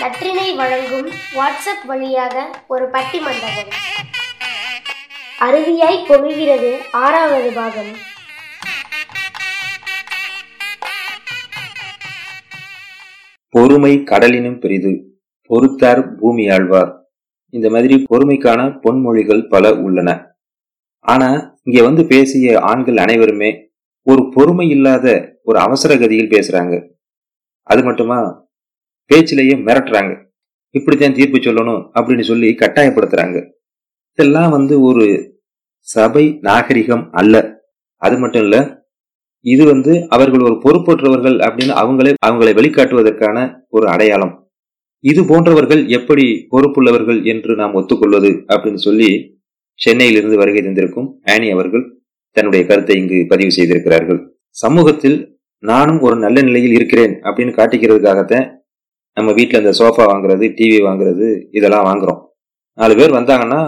நற்றினை வழங்கும் வாட்ஸ்அப் வழியாக ஒரு பட்டி மண்டபம் அருவியாய் பொழிகிறது ஆறாவது பாகம். பொறுமை கடலினும் பெரிது பொறுத்தார் பூமி ஆழ்வார் இந்த மாதிரி பொறுமைக்கான பொன்மொழிகள் பல உள்ளன. ஆனா இங்க வந்து பேசிய ஆண்கள் அனைவருமே ஒரு பொறுமை இல்லாத ஒரு அவசர கதியில் பேசுறாங்க. அது மட்டுமா? பேச்சிலேயே மிரட்டுறாங்க. இப்படித்தான் தீர்ப்பு சொல்லணும் அப்படின்னு சொல்லி கட்டாயப்படுத்துறாங்க. இதெல்லாம் வந்து ஒரு சபை நாகரிகம் அல்ல. அது மட்டும் இல்ல இது வந்து அவர்கள் ஒரு பொறுப்பற்றவர்கள் அப்படின்னு அவங்களே அவங்களை வெளிக்காட்டுவதற்கான ஒரு அடையாளம். இது போன்றவர்கள் எப்படி பொறுப்புள்ளவர்கள் என்று நாம் ஒத்துக்கொள்வது அப்படின்னு சொல்லி சென்னையிலிருந்து வருகை தந்திருக்கும் ஆனி அவர்கள் தன்னுடைய கருத்தை இங்கு பதிவு செய்திருக்கிறார்கள். சமூகத்தில் நானும் ஒரு நல்ல நிலையில் இருக்கிறேன் அப்படின்னு காட்டிக்கிறதுக்காகத்தான் நம்ம வீட்டில் இந்த சோஃபா வாங்குறது டிவி வாங்குறது இதெல்லாம் வாங்குறோம். நாலு பேர் வந்தாங்கன்னா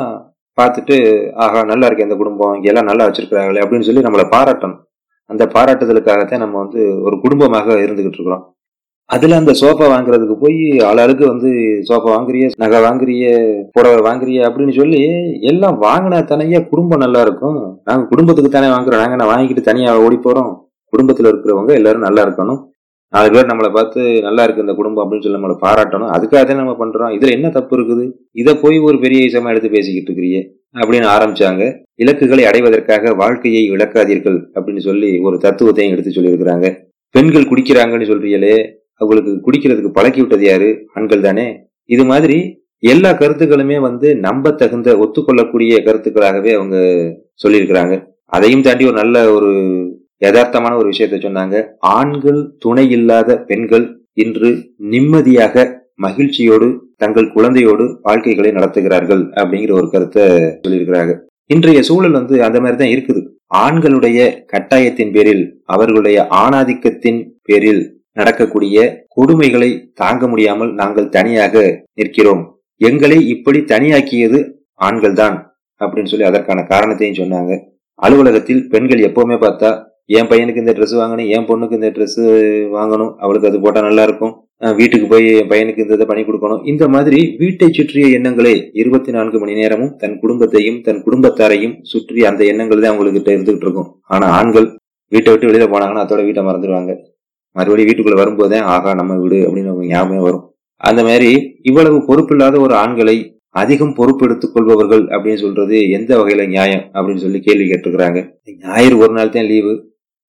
பார்த்துட்டு ஆஹா நல்லா இருக்கு இந்த குடும்பம் இங்க எல்லாம் நல்லா வச்சிருக்கிறாங்களே அப்படின்னு சொல்லி நம்மளை பாராட்டணும். அந்த பாராட்டுதலுக்காகத்தான் நம்ம வந்து ஒரு குடும்பமாக இருந்துகிட்டு இருக்கிறோம். அதுல அந்த சோஃபா வாங்குறதுக்கு போய் ஆளாளுக்கு வந்து சோஃபா வாங்குறிய நகை வாங்குறிய புடவை வாங்குறிய அப்படின்னு சொல்லி எல்லாம் வாங்கினா தானே குடும்பம் நல்லா இருக்கும். நாங்க குடும்பத்துக்கு தானே வாங்குறோம். நாங்க நான் வாங்கிட்டு தனியா ஓடி போறோம்? குடும்பத்துல இருக்கிறவங்க எல்லாரும் நல்லா இருக்கணும். நாலு பேர் நம்மளை பார்த்து நல்லா இருக்கு இந்த குடும்பம் அப்படின்னு சொல்லி நம்மளை பாராட்டணும். அதுக்காக தான் நம்ம பண்றோம். இதுல என்ன தப்பு இருக்குது? இதை போய் ஒரு பெரிய விஷயமா எடுத்து பேசிக்கிட்டு இருக்கிறியே அப்படின்னு ஆரம்பிச்சாங்க. இலக்குகளை அடைவதற்காக வாழ்க்கையை இழக்காதீர்கள் அப்படின்னு சொல்லி ஒரு தத்துவத்தையும் எடுத்து சொல்லியிருக்கிறாங்க. பெண்கள் குடிக்கிறாங்கன்னு சொல்றீங்களே அவங்களுக்கு குடிக்கிறதுக்கு பழக்கி விட்டது யாரு? ஆண்கள் தானே. இது மாதிரி எல்லா கருத்துக்களுமே வந்து நம்ப தகுந்த ஒத்துக்கொள்ளக்கூடிய கருத்துக்களாகவே அவங்க சொல்லியிருக்கிறாங்க. அதையும் தாண்டி ஒரு நல்ல ஒரு யதார்த்தமான ஒரு விஷயத்த சொன்னாங்க. ஆண்கள் துணை இல்லாத பெண்கள் இன்று நிம்மதியாக மகிழ்ச்சியோடு தங்கள் குழந்தையோடு வாழ்க்கைகளை நடத்துகிறார்கள் அப்படிங்கிற ஒரு கருத்தை சொல்லியிருக்கிறாங்க. இன்றைய சூழல் வந்து அந்த மாதிரி தான் இருக்குது. ஆண்களுடைய கட்டாயத்தின் பேரில் அவர்களுடைய ஆணாதிக்கத்தின் பேரில் நடக்கக்கூடிய கொடுமைகளை தாங்க முடியாமல் நாங்கள் தனியாக நிற்கிறோம். எங்களை இப்படி தனியாக்கியது ஆண்கள் தான் அப்படின்னு சொல்லி அதற்கான காரணத்தையும் சொன்னாங்க. அலுவலகத்தில் பெண்கள் எப்பவுமே பார்த்தா என் பையனுக்கு இந்த ட்ரெஸ் வாங்கணும் என் பொண்ணுக்கு இந்த ட்ரெஸ் வாங்கணும் அவளுக்கு அது போட்டால் நல்லா இருக்கும் வீட்டுக்கு போய் என் பையனுக்கு இந்த இதை பண்ணி கொடுக்கணும். இந்த மாதிரி வீட்டை சுற்றிய எண்ணங்களே இருபத்தி நான்கு மணி நேரமும் தன் குடும்பத்தையும் தன் குடும்பத்தாரையும் சுற்றி அந்த எண்ணங்கள் தான் அவங்களுக்கு இருந்துகிட்டு இருக்கும். ஆனா ஆண்கள் வீட்டை விட்டு வெளியில போனாங்கன்னா அதோட வீட்டை மறந்துடுவாங்க. மறுபடியும் வீட்டுக்குள்ள வரும்போதே ஆகா நம்ம வீடு அப்படின்னு ஞாபகம் வரும். அந்த மாதிரி இவ்வளவு பொறுப்பில்லாத ஒரு ஆண்களை அதிகம் பொறுப்பு எடுத்துக் கொள்பவர்கள் அப்படின்னு சொல்றது எந்த வகையில நியாயம் அப்படின்னு சொல்லி கேள்வி கேட்டுக்கிறாங்க ஞாயிறு ஒரு நாள் தான் லீவு.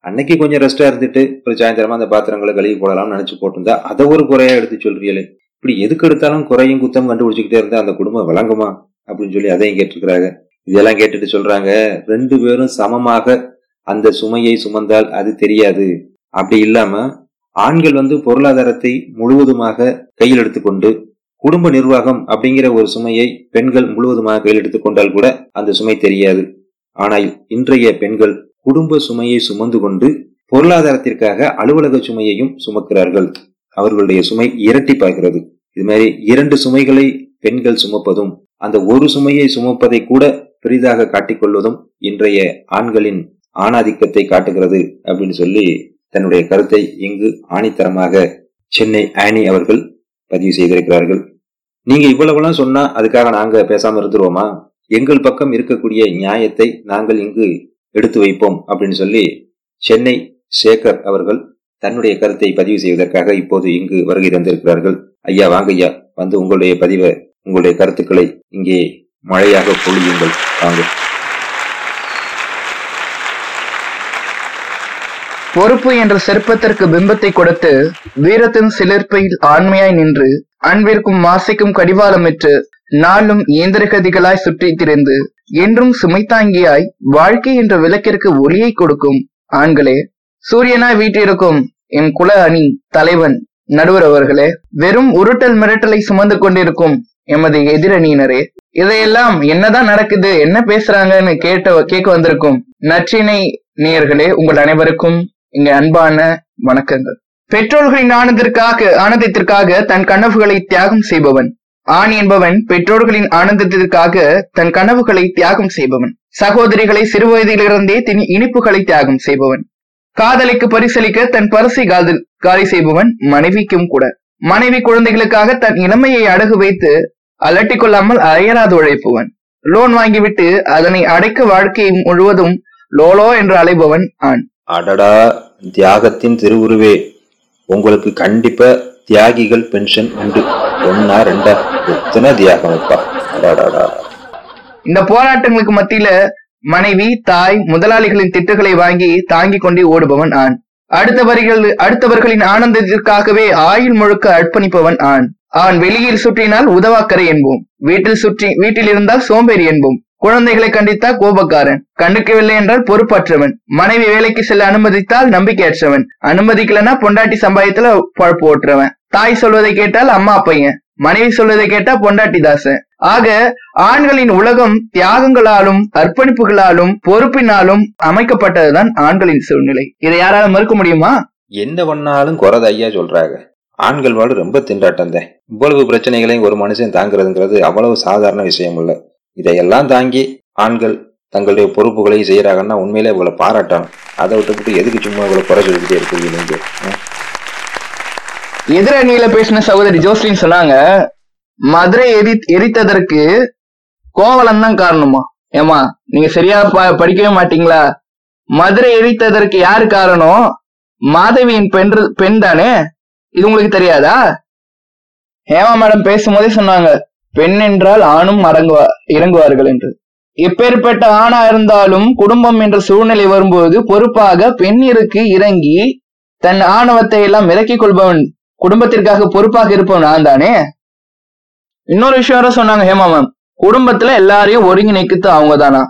அன்னைக்கு கொஞ்சம் ரெஸ்டா இருந்துட்டு ஒரு சாயந்தரமா அந்த பாத்திரங்களை கழுவி போடலாம்னு நினைச்சு போட்டிருந்தா அதை ஒரு குறையா எடுத்து சொல்றீங்களே? இப்படி எதுக்கு எடுத்தாலும் குறையும் குத்தம் கண்டுபிடிச்சுக்கிட்டே இருந்தா அந்த குடும்பம் விளங்குமா? அப்படின்னு சொல்லி அதையும் கேட்டிருக்கிறாங்க. இதெல்லாம் கேட்டுட்டு சொல்றாங்க ரெண்டு பேரும் சமமாக அந்த சுமையை சுமந்தால் அது தெரியாது. அப்படி இல்லாம ஆண்கள் வந்து பொருளாதாரத்தை முழுவதுமாக கையில் எடுத்துக்கொண்டு குடும்ப நிர்வாகம் அப்படிங்கிற ஒரு சுமையை பெண்கள் முழுவதுமாக கையில் எடுத்துக்கொண்டால் கூட அந்த சுமை தெரியாது. ஆனால் இன்றைய பெண்கள் குடும்ப சுமையை சுமந்து கொண்டு பொருளாதாரத்திற்காக அலுவலக சுமையையும் சுமக்கிறார்கள். அவர்களுடைய சுமை இரட்டிப்பாகிறது இது மாதிரி இரண்டு சுமைகளை பெண்கள் சுமப்பதும் அந்த ஒரு சுமையை சுமப்பதை கூட பெரிதாக காட்டிக்கொள்வதும் இன்றைய ஆண்களின் ஆணாதிக்கத்தை காட்டுகிறது அப்படின்னு சொல்லி தன்னுடைய கருத்தை இங்கு ஆணித்தரமாக சென்னை ஆனி அவர்கள் பதிவு செய்திருக்கிறார்கள். நீங்க இவ்வளவுலாம் சொன்னா அதுக்காக நாங்க பேசாம இருந்துருவோமா? எங்கள் பக்கம் இருக்கக்கூடிய நியாயத்தை நாங்கள் இங்கு எடுத்து வைப்போம் அப்படின்னு சொல்லி சென்னை சேகர் அவர்கள் தன்னுடைய கருத்தை பதிவு செய்வதற்காக இப்போது இங்கு வருகை தந்திருக்கிறார்கள். ஐயா வாங்க ஐயா வந்து உங்களுடைய பதிவை உங்களுடைய கருத்துக்களை இங்கே மழையாக பொழியுங்கள். வாங்க. பொறுப்பு என்ற சிற்பத்திற்கு பிம்பத்தை கொடுத்து வீரத்தின் சிலிர்ப்பையில் ஆண்மையாய் நின்று அன்பிற்கும் மாசைக்கும் கடிவாளமிட்டு நாளும் இயந்திரகதிகளாய் சுற்றித் திரிந்து என்றும் சுமை தாங்கியாய் வாழ்க்கை என்ற விளக்கிற்கு ஒளியை கொடுக்கும் ஆண்களே சூரியனாய் வீட்டிருக்கும் என் குல அணி தலைவன் நடுவர் அவர்களே வெறும் உருட்டல் மிரட்டலை சுமந்து கொண்டிருக்கும் எமது எதிரணியினரே இதையெல்லாம் என்னதான் நடக்குது என்ன பேசுறாங்கன்னு கேட்ட கேட்க வந்திருக்கும் நற்றினை நேயர்களே உங்கள் அனைவருக்கும் இங்க அன்பான வணக்கங்கள். பெற்றோர்களின் ஆனந்திற்காக ஆனந்தத்திற்காக தன் கனவுகளை தியாகம் செய்பவன் ஆண் என்பவன் பெற்றோர்களின் ஆனந்தத்திற்காக தன் கனவுகளை தியாகம் செய்பவன். சகோதரிகளை சிறுவயதிலிருந்தே தன் இனிப்புகளை தியாகம் செய்பவன். காதலிக்கு பரிசளிக்க தன் பரிசை காதல் காலி செய்பவன் மனைவிக்கும் கூட. மனைவி குழந்தைகளுக்காக தன் இளமையை அடகு வைத்து அலட்டிக் கொள்ளாமல் அயராது உழைப்பவன். லோன் வாங்கிவிட்டு அதனை அடைக்க வாழ்க்கையை முழுவதும் லோலோ என்று அலைபவன் ஆண். அடடா தியாகத்தின் திருவுருவே. உங்களுக்கு கண்டிப்பா தியாகிகள் பென்ஷன் உண்டு. ஒன்னா ரெண்டா? எத்தனை தியாகம் இந்த போராட்டங்களுக்கு மத்தியில மனைவி தாய் முதலாளிகளின் திட்டுகளை வாங்கி தாங்கிக் கொண்டே ஓடுபவன் ஆண். அடுத்தவர்கள் அடுத்தவர்களின் ஆனந்தத்திற்காகவே ஆயுள் முழுக்க அர்ப்பணிப்பவன் ஆண். அவன் வெளியில் சுற்றினால் உதவாக்கரை என்போம். வீட்டில் சுற்றி வீட்டில் இருந்தால் சோம்பேறி என்போம். குழந்தைகளை கண்டித்தால் கோபக்காரன். கண்டுக்கவில்லை என்றால் பொறுப்பற்றவன். மனைவி வேலைக்கு செல்ல அனுமதித்தால் நம்பிக்கையற்றவன். அனுமதிக்கலன்னா பொண்டாட்டி சம்பாயத்துல பழப்பு ஓட்டுறவன். தாய் சொல்வதை கேட்டால் அம்மா பையன். மனைவி சொல்வதை கேட்டா பொண்டாட்டி தாசன். ஆக ஆண்களின் உலகம் தியாகங்களாலும் அர்ப்பணிப்புகளாலும் பொறுப்பினாலும் அமைக்கப்பட்டதுதான் ஆண்களின் சூழ்நிலை. இதை யாரால மறுக்க முடியுமா? எந்த பண்ணாலும் குறத ஐயா சொல்றாங்க. ஆண்கள் வாழ் ரொம்ப திண்டாட்டம் தான். இவ்வளவு பிரச்சனைகளையும் ஒரு மனுஷன் தாங்கிறதுங்கிறது அவ்வளவு சாதாரண விஷயம் இல்லை இதையெல்லாம் தாங்கி ஆண்கள் தங்களுடைய பொறுப்புகளை செய்யறாங்கன்னா உண்மையிலே இவங்களை பாராட்டணும். அதை விட்டுவிட்டு எதுக்கு சும்மா இவ்வளவு குறை சொல்லிக்கிட்டே இருக்கீங்க நீங்க? எதிரணியில பேசின சகோதரி ஜோஸ்லின் சொன்னாங்க மதுரை எரி எரித்ததற்கு கோவலம் தான் காரணமா? ஏமா நீங்க சரியா ப- படிக்கவே மாட்டீங்களா? மதுரை எரித்ததற்கு யாரு காரணம்? மாதவியின் பெண் பெண் தானே இது உங்களுக்கு தெரியாதா? ஹேமா மேடம் பேசும்போதே சொன்னாங்க பெண் என்றால் ஆணும் அடங்குவா இறங்குவார்கள் என்று. எப்பேற்பட்ட ஆணா இருந்தாலும் குடும்பம் என்ற சூழ்நிலை வரும்போது பொறுப்பாக பெண்ணிற்கு இறங்கி தன் ஆணவத்தை எல்லாம் விலக்கிக் கொள்பவன் குடும்பத்திற்காக பொறுப்பாக இருப்பவன் நான் தானே? இன்னொரு விஷயம் வேற சொன்னாங்க ஹேமா மேம் குடும்பத்துல எல்லாரையும் ஒருங்கிணைக்குத்து அவங்க தானா?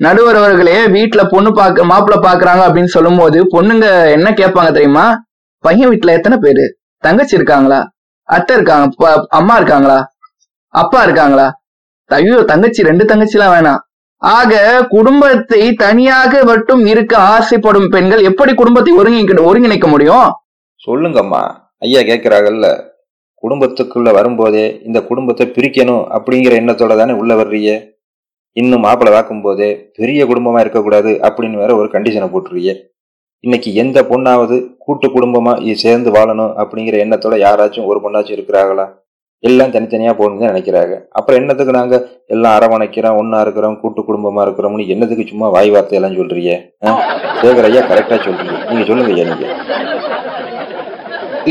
நடுவர் அவர்களே வீட்டுல பொண்ணு பாக்க மாப்பிள்ள பாக்குறாங்க அப்படின்னு சொல்லும் போது பொண்ணுங்க என்ன கேட்பாங்க தெரியுமா? பையன் வீட்டுல எத்தனை பேரு? தங்கச்சி இருக்காங்களா? அத்தை இருக்காங்க அம்மா இருக்காங்களா? அப்பா இருக்காங்களா? ஐயோ தங்கச்சி ரெண்டு தங்கச்சிலாம் வேணாம். ஆக குடும்பத்தை தனியாக மட்டும் இருக்க ஆசைப்படும் பெண்கள் எப்படி குடும்பத்தை ஒருங்கிணைக்க ஒருங்கிணைக்க முடியும்? சொல்லுங்கம்மா. ஐயா கேட்கிறாங்கல்ல குடும்பத்துக்குள்ள வரும்போதே இந்த குடும்பத்தை பிரிக்கணும் அப்படிங்கிற எண்ணத்தோட தானே உள்ள வர்றீங்க? இன்னும் மாப்பிள்ளை வாக்கும் போதே பெரிய குடும்பமா இருக்கக்கூடாது அப்படின்னு வேற ஒரு கண்டிஷனை போட்டுருவீங்க இன்னைக்கு எந்த பொண்ணாவது கூட்டு குடும்பமா சேர்ந்து வாழணும் அப்படிங்கிற எண்ணத்தோட யாராச்சும் ஒரு பொண்ணாச்சும் இருக்கிறாங்களா எல்லாம் தனித்தனியா போகணும்னு தான் நினைக்கிறாங்க. அப்புறம் என்னத்துக்கு நாங்க எல்லாம் அரவணைக்கிறோம் ஒன்றா இருக்கிறோம் கூட்டு குடும்பமா இருக்கிறோம்னு என்னத்துக்கு சும்மா வாய் வார்த்தையெல்லாம் சொல்றீங்க? சேகர் ஐயா கரெக்டா சொல்றீங்க. நீங்க சொல்லுங்க ஐயா நீங்க.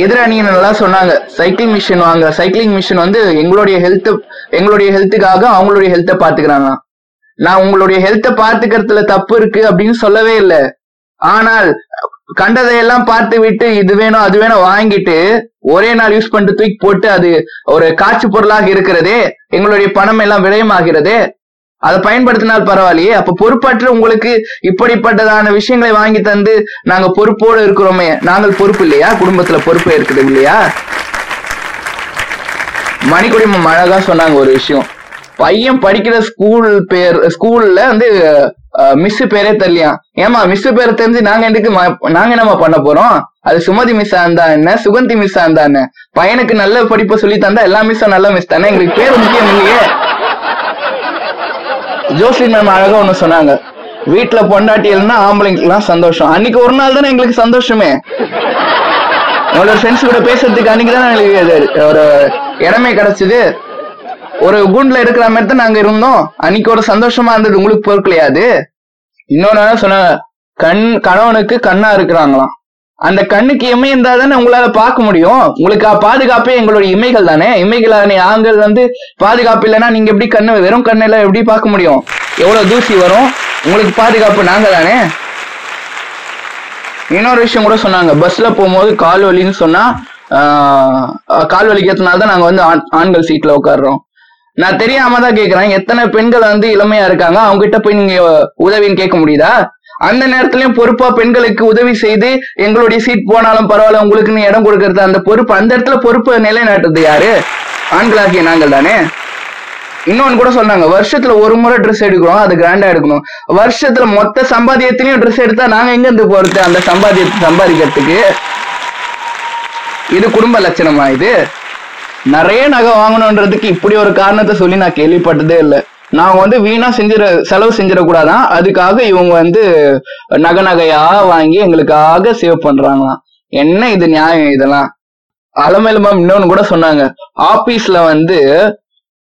எதிரணியினெல்லாம் சொன்னாங்க. சைக்கிளிங் மிஷின் வாங்க. சைக்கிளிங் மிஷின் வந்து எங்களுடைய ஹெல்த் எங்களுடைய ஹெல்த்துக்காக அவங்களுடைய ஹெல்த்தை பாத்துக்கிறாங்க நான் உங்களுடைய ஹெல்த்தை பாத்துக்கிறதுல தப்பு இருக்கு அப்படின்னு சொல்லவே இல்லை. ஆனால் கண்டதையெல்லாம் பார்த்து விட்டு இது வேணும் அது வேணும் வாங்கிட்டு ஒரே நாள் யூஸ் பண்ணிட்டு தூக்கி போட்டு அது ஒரு காட்சி பொருளாக இருக்கிறதே எங்களுடைய பணம் எல்லாம் விரயமாகிறதே அதை பயன்படுத்தினால் பரவாயில்லையே. அப்ப பொறுப்பற்று உங்களுக்கு இப்படிப்பட்டதான விஷயங்களை வாங்கி தந்து நாங்க பொறுப்போடு இருக்கிறோமே. நாங்கள் பொறுப்பு இல்லையா? குடும்பத்துல பொறுப்பு இருக்குது இல்லையா? மணிக்குடிமம் அழகா சொன்னாங்க ஒரு விஷயம். பையன் படிக்கிற ஸ்கூல் பேர் ஸ்கூல்ல வந்து மிஸ் பேரே தெரியலையா? ஏமா மிஸ் பேரை தெரிஞ்சு நாங்க எதுக்கு நாங்க என்னமா பண்ண போறோம்? அது சுமதி மிஸ் இருந்தா என்ன? சுகந்தி மிஸ் இருந்தா என்ன? பையனுக்கு நல்ல படிப்பு சொல்லி தந்தா எல்லா மிஸ்ஸும் நல்ல மிஸ் தானே? எங்களுக்கு பேர் முக்கியம் இல்லையே. ஜோஸ்லின் மேம் அழகா ஒண்ணு சொன்னாங்க. வீட்டுல பொண்டாட்டி இல்லைன்னா ஆம்பளைங்களுக்குலாம் சந்தோஷம். அன்னைக்கு ஒரு நாள் தானே எங்களுக்கு சந்தோஷமே. உங்களோட ஃப்ரெண்ட்ஸ் கூட பேசுறதுக்கு அன்னைக்கு தானே எங்களுக்கு ஒரு இடமே கிடைச்சது. ஒரு கூண்டுல இருக்கிற மாதிரி தான் நாங்க இருந்தோம். அன்னைக்கு ஒரு சந்தோஷமா இருந்தது. உங்களுக்கு பொறுக்கலையாது. இன்னொன்னு சொன்ன கண் கணவனுக்கு கண்ணா இருக்கிறாங்களாம். அந்த கண்ணுக்கு இமை இருந்தா தானே உங்களால பார்க்க முடியும். உங்களுக்கு பாதுகாப்பே எங்களுடைய இமைகள் தானே. இமைகளான ஆண்கள் வந்து பாதுகாப்பு இல்லைன்னா நீங்க எப்படி கண்ணு வெறும் கண்ணுல எப்படி பார்க்க முடியும்? எவ்வளவு தூசி வரும்? உங்களுக்கு பாதுகாப்பு நாங்க தானே? இன்னொரு விஷயம் கூட சொன்னாங்க. பஸ்ல போகும்போது கால் வலின்னு சொன்னா கால் வலிக்கிறதுனால தான் நாங்க வந்து ஆண்- ஆண்கள் சீட்ல உட்காடுறோம் நான் தெரியாம தான் கேக்குறேன். எத்தனை பெண்கள் வந்து இளமையா இருக்காங்க? அவங்க கிட்ட போய் நீங்க உதவின்னு கேட்க முடியுதா? அந்த நேரத்திலயும் பொறுப்பா பெண்களுக்கு உதவி செய்து எங்களுடைய சீட் போனாலும் பரவாயில்ல உங்களுக்குன்னு இடம் கொடுக்கறது? அந்த பொறுப்பு அந்த இடத்துல பொறுப்பு நிலைநாட்டுறது யாரு? ஆண்களாகிய நாங்கள் தானே? இன்னொன்னு கூட சொன்னாங்க வருஷத்துல ஒரு முறை ட்ரெஸ் எடுக்கிறோம் அது கிராண்டா எடுக்கணும். வருஷத்துல மொத்த சம்பாதியத்திலயும் ட்ரெஸ் எடுத்தா நாங்க எங்க இருந்து போறது? அந்த சம்பாதியத்தை சம்பாதிக்கிறதுக்கு. இது குடும்ப லட்சணமா இது? நிறைய நகை வாங்கணுன்றதுக்கு இப்படி ஒரு காரணத்தை சொல்லி நான் கேள்விப்பட்டதே இல்லை. நாங்க வந்து வீணா செஞ்சிட செலவு செஞ்சிடக்கூடாதான். அதுக்காக இவங்க வந்து நகை நகையா வாங்கி எங்களுக்காக சேவ் பண்றாங்களாம். என்ன இது நியாயம் இதெல்லாம்? அலமேலு மேம் இன்னொன்னு கூட சொன்னாங்க. ஆபீஸ்ல வந்து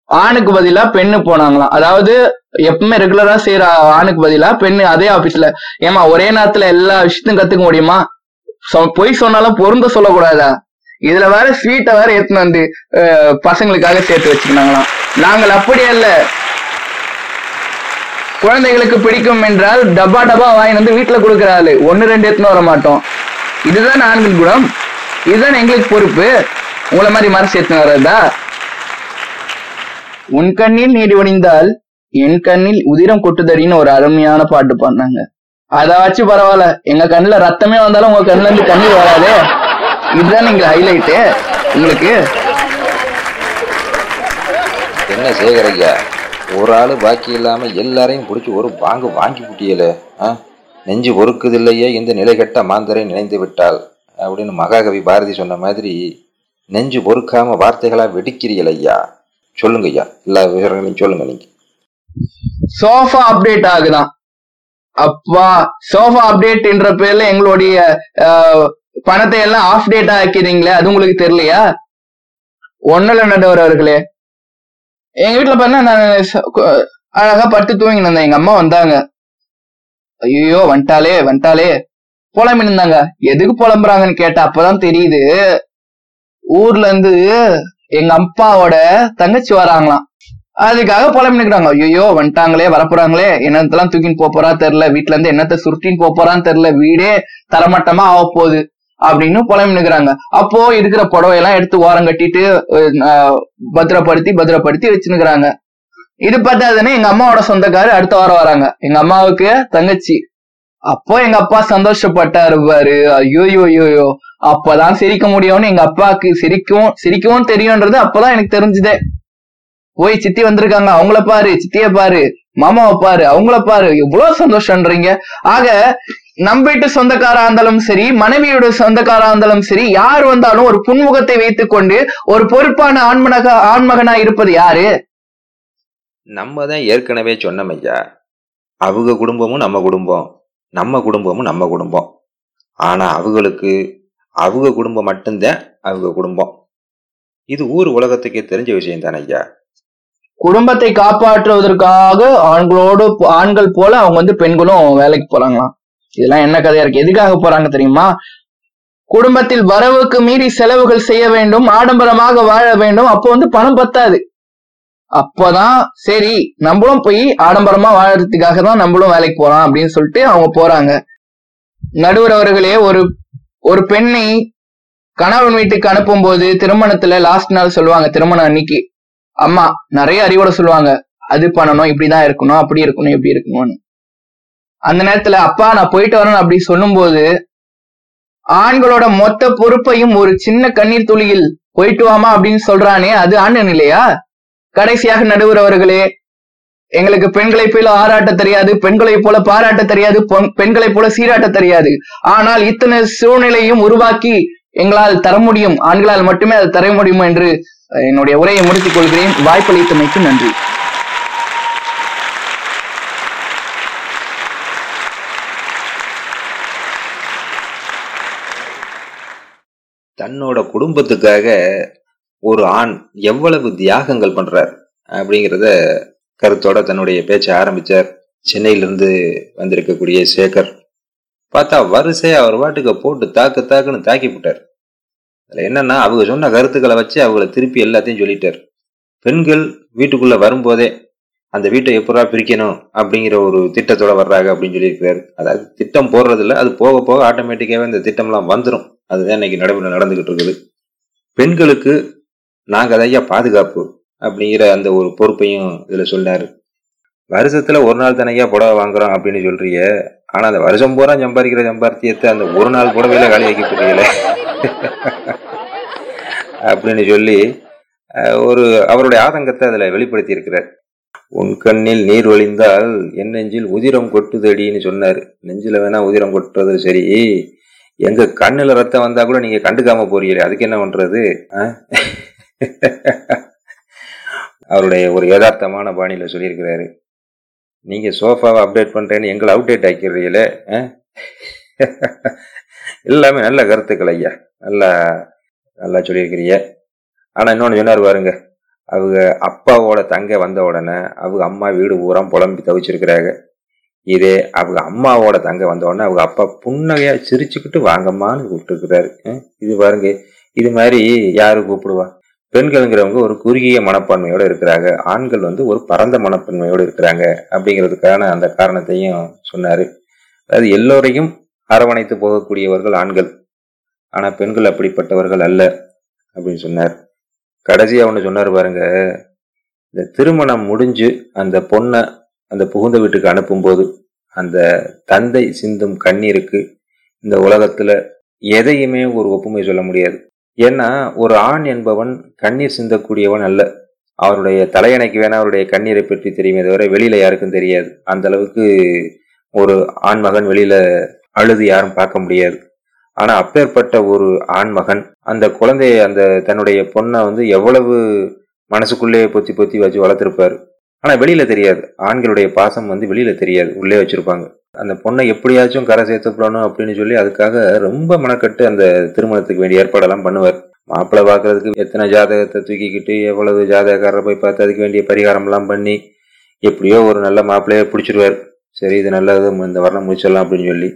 ஆணுக்கு பதிலா பெண்ணு போனாங்களாம். அதாவது எப்பவுமே ரெகுலரா செய்யற ஆணுக்கு பதிலா பெண்ணு அதே ஆபீஸ்ல ஏமா ஒரே நேரத்துல எல்லா விஷயத்தையும் கத்துக்க முடியுமா? சொ- பொய் சொன்னாலும் பொருந்த சொல்லக்கூடாதா? இதுல வேற ஸ்வீட்டை வேற எடுத்துன்னு வந்து பசங்களுக்காக சேர்த்து வச்சுக்கினாங்களாம் நாங்கள் அப்படியே அல்ல. குழந்தைகளுக்கு பிடிக்கும் என்றால் டப்பா டப்பா வாங்கி வந்து வீட்டுல கொடுக்குற ஆளு. ஒன்னு ரெண்டு எடுத்துன்னு வர மாட்டோம். இதுதான் ஆண்கள் குணம். இதுதான் எங்களுக்கு பொறுப்பு. உங்களை மாதிரி மறைச்சு எடுத்துன்னு வர்றதா? உன் கண்ணில் நீர் ஒணிந்தால் என் கண்ணில் உதிரம் கொட்டுதடின்னு ஒரு அருமையான பாட்டு பாடினாங்க. அதை வச்சு பரவாயில்ல. எங்க கண்ணுல ரத்தமே வந்தாலும் உங்க கண்ணுல இருந்து கண்ணீர் வராதே. இதுதான் நீங்க ஹைலைட்டு உங்களுக்கு? என்ன சேகரையா ஒரு ஆளு பாக்கி இல்லாம எல்லாரையும் பிடிச்சி ஒரு வாங்கு வாங்கி புட்டியல நெஞ்சு பொறுக்குதில்லையே இந்த நிலைகட்ட மாந்தரை நினைந்து விட்டால் அப்படின்னு மகாகவி பாரதி சொன்ன மாதிரி நெஞ்சு பொறுக்காம வார்த்தைகளா வெடிக்கிறீர்கள் ஐயா. சொல்லுங்க ஐயா எல்லா விவரங்களையும் சொல்லுங்க நீங்க. சோஃபா அப்டேட் ஆகுதான் அப்பா சோஃபா அப்டேட் என்ற பேர்ல எங்களுடைய பணத்தை எல்லாம் ஆஃப் டேட்டா ஆக்கிறீங்களே அது உங்களுக்கு தெரியலையா? ஒன்னல நடுவர் அவர்களே. எங்க வீட்டுல பாருங்க நான் அழகா பட்டு தூங்கி இருந்தேன். எங்க அம்மா வந்தாங்க. ஐயோ வந்துட்டாலே வந்துட்டாலே புலம்பின்னு இருந்தாங்க. எதுக்கு புலம்புறாங்கன்னு கேட்டா அப்பதான் தெரியுது. ஊர்ல இருந்து எங்க அப்பாவோட தங்கச்சி வராங்களாம். அதுக்காக புலம்பினுக்குறாங்க ஐயோ வந்துட்டாங்களே வரப்போறாங்களே. என்னத்தெல்லாம் தூக்கின்னு போறா தெரியல. வீட்டுல இருந்து என்னத்த சுருட்டின்னு போறான்னு தெரியல. வீடே தரமட்டமா ஆக போகுது அப்படின்னு புலம்பினுக்கிறாங்க அப்போ இருக்கிற புடவையெல்லாம் எடுத்து ஓரம் கட்டிட்டு பத்திரப்படுத்தி பத்திரப்படுத்தி வச்சுனுக்குறாங்க இது பார்த்தாதானே எங்க அம்மாவோட சொந்தக்காரு அடுத்த வாரம் வராங்க. எங்க அம்மாவுக்கு தங்கச்சி. அப்போ எங்க அப்பா சந்தோஷப்பட்டாரு பாரு. ஐயோ ஐயோ அப்பதான் சிரிக்க முடியும்னு எங்க அப்பாவுக்கு சிரிக்கவும் சிரிக்கவும் தெரியும்ன்றது அப்பதான் எனக்கு தெரிஞ்சுதே. போய் சித்தி வந்திருக்காங்க. அவங்கள பாரு சித்திய பாரு. மாமாவை பாரு அவங்கள பாரு. எவ்வளவு சந்தோஷம்ன்றீங்க. ஆக நம்ம வீட்டு சொந்தக்காரா இருந்தாலும் சரி மனைவியோட சொந்தக்காரா இருந்தாலும் சரி யார் வந்தாலும் ஒரு புன்முகத்தை வைத்துக் கொண்டு ஒரு பொறுப்பான ஆண்மனக ஆண்மகனா இருப்பது யாரு? நம்ம தான் ஏற்கனவே சொன்னோம் ஐயா. அவங்க குடும்பமும் நம்ம குடும்பம். நம்ம குடும்பமும் நம்ம குடும்பம். ஆனா அவங்களுக்கு அவங்க குடும்பம் மட்டும்தான் அவங்க குடும்பம். இது ஊர் உலகத்துக்கே தெரிஞ்ச விஷயம் தானே ஐயா. குடும்பத்தை காப்பாற்றுவதற்காக ஆண்களோடு ஆண்கள் போல அவங்க வந்து பெண்களும் வேலைக்கு போறாங்களாம். இதெல்லாம் என்ன கதையா இருக்கு? எதுக்காக போறாங்க தெரியுமா? குடும்பத்தில் வரவுக்கு மீறி செலவுகள் செய்ய வேண்டும் ஆடம்பரமாக வாழ வேண்டும். அப்போ வந்து பணம் பத்தாது. அப்பதான் சரி நம்மளும் போய் ஆடம்பரமா வாழறதுக்காக தான் நம்மளும் வேலைக்கு போறோம் அப்படின்னு சொல்லிட்டு அவங்க போறாங்க. நடுவர் அவர்களே ஒரு ஒரு பெண்ணை கணவன் வீட்டுக்கு அனுப்பும் போது திருமணத்துல லாஸ்ட் நாள் சொல்லுவாங்க திருமணம் அன்னைக்கு. அம்மா நிறைய அறிவுரை சொல்லுவாங்க அது பண்ணணும் இப்படிதான் இருக்கணும் அப்படி இருக்கணும் இப்படி இருக்கணும்னு. அந்த நேரத்துல அப்பா நான் போயிட்டு வரேன் அப்படி சொல்லும்போது ஆண்களோட மொத்த பொறுப்பையும் ஒரு சின்ன கண்ணீர் துளியில் போயிட்டு வாமா அப்படின்னு சொல்றானே அது ஆண்டன் இல்லையா? கடைசியாக நடுவுறவர்களே எங்களுக்கு பெண்களை போல ஆராட்ட தெரியாது பெண்களை போல பாராட்ட தெரியாது பெண்களை போல சீராட்ட தெரியாது. ஆனால் இத்தனை சூழ்நிலையும் உருவாக்கி எங்களால் தர முடியும் ஆண்களால் மட்டுமே அதை தர முடியும் என்று என்னுடைய உரையை முடித்துக் கொள்கிறேன். வாய்ப்பளித்தமைக்கு நன்றி. தன்னோட குடும்பத்துக்காக ஒரு ஆண் எவ்வளவு தியாகங்கள் பண்றார் அப்படிங்கிறத கருத்தோட தன்னுடைய பேச்சை ஆரம்பிச்சார். சென்னையிலிருந்து வந்திருக்கக்கூடிய சேகர். பார்த்தா வரிசையா அவர் வாட்டுக்கு போட்டு தாக்கு தாக்குன்னு தாக்கி விட்டார் அதில் என்னன்னா அவங்க சொன்ன கருத்துக்களை வச்சு அவங்கள திருப்பி எல்லாத்தையும் சொல்லிட்டார். பெண்கள் வீட்டுக்குள்ளே வரும்போதே அந்த வீட்டை எப்படா பிரிக்கணும் அப்படிங்கிற ஒரு திட்டத்தோட வர்றாங்க அப்படின்னு சொல்லியிருக்கிறார். அதாவது திட்டம் போடுறதில்ல அது போக போக ஆட்டோமேட்டிக்காகவே இந்த திட்டம்லாம் வந்துடும் அதுதான் இன்னைக்கு நடைமுறை நடந்துகிட்டு இருக்குது. பெண்களுக்கு நாங்கள் அதையா பாதுகாப்பு அப்படிங்கிற அந்த ஒரு பொறுப்பையும் இதில் சொன்னார் வருஷத்தில் ஒரு நாள் தானையா புடவை வாங்குறோம் அப்படின்னு சொல்றீங்க. ஆனால் அந்த வருஷம் பூரா சம்பாதிக்கிற சம்பாத்தியத்தை அந்த ஒரு நாள் புடவையில் வேலையாக்கி போடுறீங்களே அப்படின்னு சொல்லி ஒரு அவருடைய ஆதங்கத்தை அதில் வெளிப்படுத்தி இருக்கிறார். உன் கண்ணில் நீர் வழிந்தால் என் நெஞ்சில் உதிரம் கொட்டுதடின்னு சொன்னார். நெஞ்சில் வேணா உதிரம் கொட்டுறது சரி. எங்க கண்ணுல ரத்தம் வந்தா கூட நீங்க கண்டுக்காம போறீங்களே அதுக்கு என்ன பண்றது ஆ? அவருடைய ஒரு யதார்த்தமான பாணியில சொல்லியிருக்கிறாரு நீங்க சோஃபாவை அப்டேட் பண்றேன்னு எங்களை அப்டேட் ஆக்கிடுறீங்களே ஆ? எல்லாமே நல்ல கருத்துக்கள் ஐயா நல்லா நல்லா சொல்லியிருக்கிறீங்க ஆனா இன்னொன்று சொன்னார் பாருங்க அவங்க அப்பாவோட தங்க வந்த உடனே அவங்க அம்மா வீடு பூரா புலம்பி தவிச்சிருக்கிறாங்க இதே அவங்க அம்மாவோட தங்க வந்தோடனே அவங்க அப்பா புன்னகையா சிரிச்சுக்கிட்டு வாங்கம்மான்னு கூப்பிட்டுருக்கிறாரு. இது பாருங்க இது மாதிரி யாரு கூப்பிடுவா? பெண்கள்ங்கிறவங்க ஒரு குறுகிய மனப்பான்மையோட இருக்கிறாங்க. ஆண்கள் வந்து ஒரு பரந்த மனப்பான்மையோடு இருக்கிறாங்க அப்படிங்கிறதுக்கான அந்த காரணத்தையும் சொன்னாரு. அதாவது எல்லோரையும் அரவணைத்து போகக்கூடியவர்கள் ஆண்கள். ஆனா பெண்கள் அப்படிப்பட்டவர்கள் அல்ல அப்படின்னு சொன்னார். கடைசியா ஒன்று சொன்னார் பாருங்க இந்த திருமணம் முடிஞ்சு அந்த பொண்ணை அந்த புகுந்த வீட்டுக்கு அனுப்பும்போது அந்த தந்தை சிந்தும் கண்ணீருக்கு இந்த உலகத்துல எதையுமே ஒரு ஒப்புமை சொல்ல முடியாது. ஏன்னா ஒரு ஆண் என்பவன் கண்ணீர் சிந்தக்கூடியவன் அல்ல. அவருடைய தலையணைக்கு வேணா அவருடைய கண்ணீரை பற்றி தெரியுமே தவிர வெளியில யாருக்கும் தெரியாது. அந்த அளவுக்கு ஒரு ஆண்மகன் வெளியில அழுது யாரும் பார்க்க முடியாது. ஆனா அப்பேற்பட்ட ஒரு ஆண்மகன் அந்த குழந்தைய அந்த தன்னுடைய பொண்ணை வந்து எவ்வளவு மனசுக்குள்ளேயே பொத்தி பொத்தி வச்சு வளர்த்திருப்பாரு. ஆனா வெளியில தெரியாது. ஆண்களுடைய பாசம் வந்து வெளியில தெரியாது. உள்ளே வச்சிருப்பாங்க. அந்த பொண்ணை எப்படியாச்சும் கரை சேர்த்துப்படணும் அப்படின்னு சொல்லி அதுக்காக ரொம்ப மனக்கட்டு அந்த திருமணத்துக்கு வேண்டிய ஏற்பாடெல்லாம் பண்ணுவார். மாப்பிள்ளை பார்க்கறதுக்கு எத்தனை ஜாதகத்தை தூக்கிக்கிட்டு எவ்வளவு ஜாதகக்காரரை போய் பார்த்து அதுக்கு வேண்டிய பரிகாரம் எல்லாம் பண்ணி எப்படியோ ஒரு நல்ல மாப்பிள்ளைய பிடிச்சிருவார். சரி இது நல்லது இந்த வரணம் முடிச்சிடலாம் அப்படின்னு சொல்லி.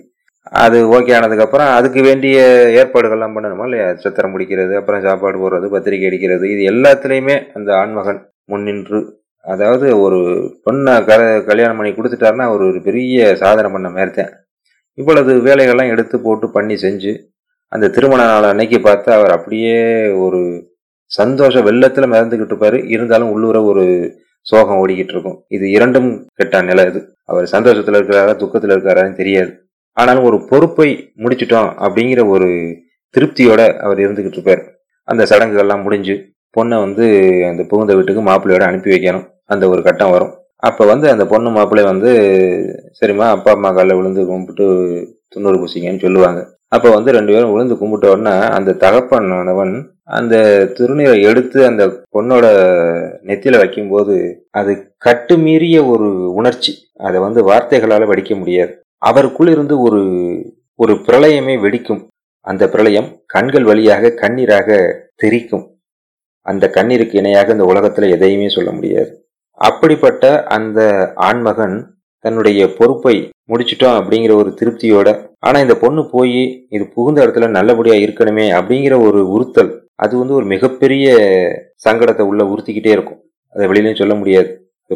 அது ஓகே ஆனதுக்கப்புறம் அதுக்கு வேண்டிய ஏற்பாடுகள்லாம் பண்ணணுமா இல்லையா? சத்திரம் முடிக்கிறது அப்புறம் சாப்பாடு போடுறது பத்திரிக்கை அடிக்கிறது இது எல்லாத்துலேயுமே அந்த ஆண்மகன் முன்னின்று அதாவது ஒரு பொண்ணை க கல்யாணம் பண்ணி கொடுத்துட்டாருன்னா அவர் ஒரு பெரிய சாதனை பண்ண மாதிரி தான் இவ்வளவு வேலைகள்லாம் எடுத்து போட்டு பண்ணி செஞ்சு அந்த திருமண நாள் அன்னைக்கு பார்த்து அவர் அப்படியே ஒரு சந்தோஷ வெள்ளத்தில் மிதந்துக்கிட்டு இருப்பாரு. இருந்தாலும் உள்ளூர ஒரு சோகம் ஓடிக்கிட்டு இருக்கும். இது இரண்டும் கெட்ட நிலை இது. அவர் சந்தோஷத்தில் இருக்கிறாரா துக்கத்தில் இருக்கிறாரான்னு தெரியாது. ஆனாலும் ஒரு பொறுப்பை முடிச்சிட்டோம் அப்படிங்கிற ஒரு திருப்தியோட அவர் இருந்துகிட்டு இருப்பார். அந்த சடங்குகள்லாம் முடிஞ்சு பொண்ணை வந்து அந்த புகுந்த வீட்டுக்கு மாப்பிள்ளையோட அனுப்பி வைக்கணும். அந்த ஒரு கட்டம் வரும். அப்போ வந்து அந்த பொண்ணு மாப்பிள்ளை வந்து சரிம்மா அப்பா அம்மா காலில் விழுந்து கும்பிட்டு துண்ணூறு பூசிங்கன்னு சொல்லுவாங்க. அப்போ வந்து ரெண்டு பேரும் விழுந்து கும்பிட்ட உடனே அந்த தகப்பனானவன் அந்த திருநீரை எடுத்து அந்த பொண்ணோட நெத்தியில வைக்கும்போது அது கட்டுமீறிய ஒரு உணர்ச்சி. அதை வந்து வார்த்தைகளால் வடிக்க முடியாது. அவருக்குள்ளிருந்து ஒரு ஒரு பிரளயமே வெடிக்கும். அந்த பிரளயம் கண்கள் வழியாக கண்ணீராக தெரிக்கும். அந்த கண்ணீருக்கு இணையாக இந்த உலகத்துல எதையுமே சொல்ல முடியாது. அப்படிப்பட்ட அந்த ஆண்மகன் தன்னுடைய பொறுப்பை முடிச்சிட்டோம் அப்படிங்கிற ஒரு திருப்தியோட ஆனா இந்த பொண்ணு போய் இது புகுந்த இடத்துல நல்லபடியா இருக்கணுமே அப்படிங்கிற ஒரு உறுத்தல் அது வந்து ஒரு மிகப்பெரிய சங்கடத்தை உள்ள உறுத்திக்கிட்டே இருக்கும். அதை வெளியிலையும் சொல்ல முடியாது.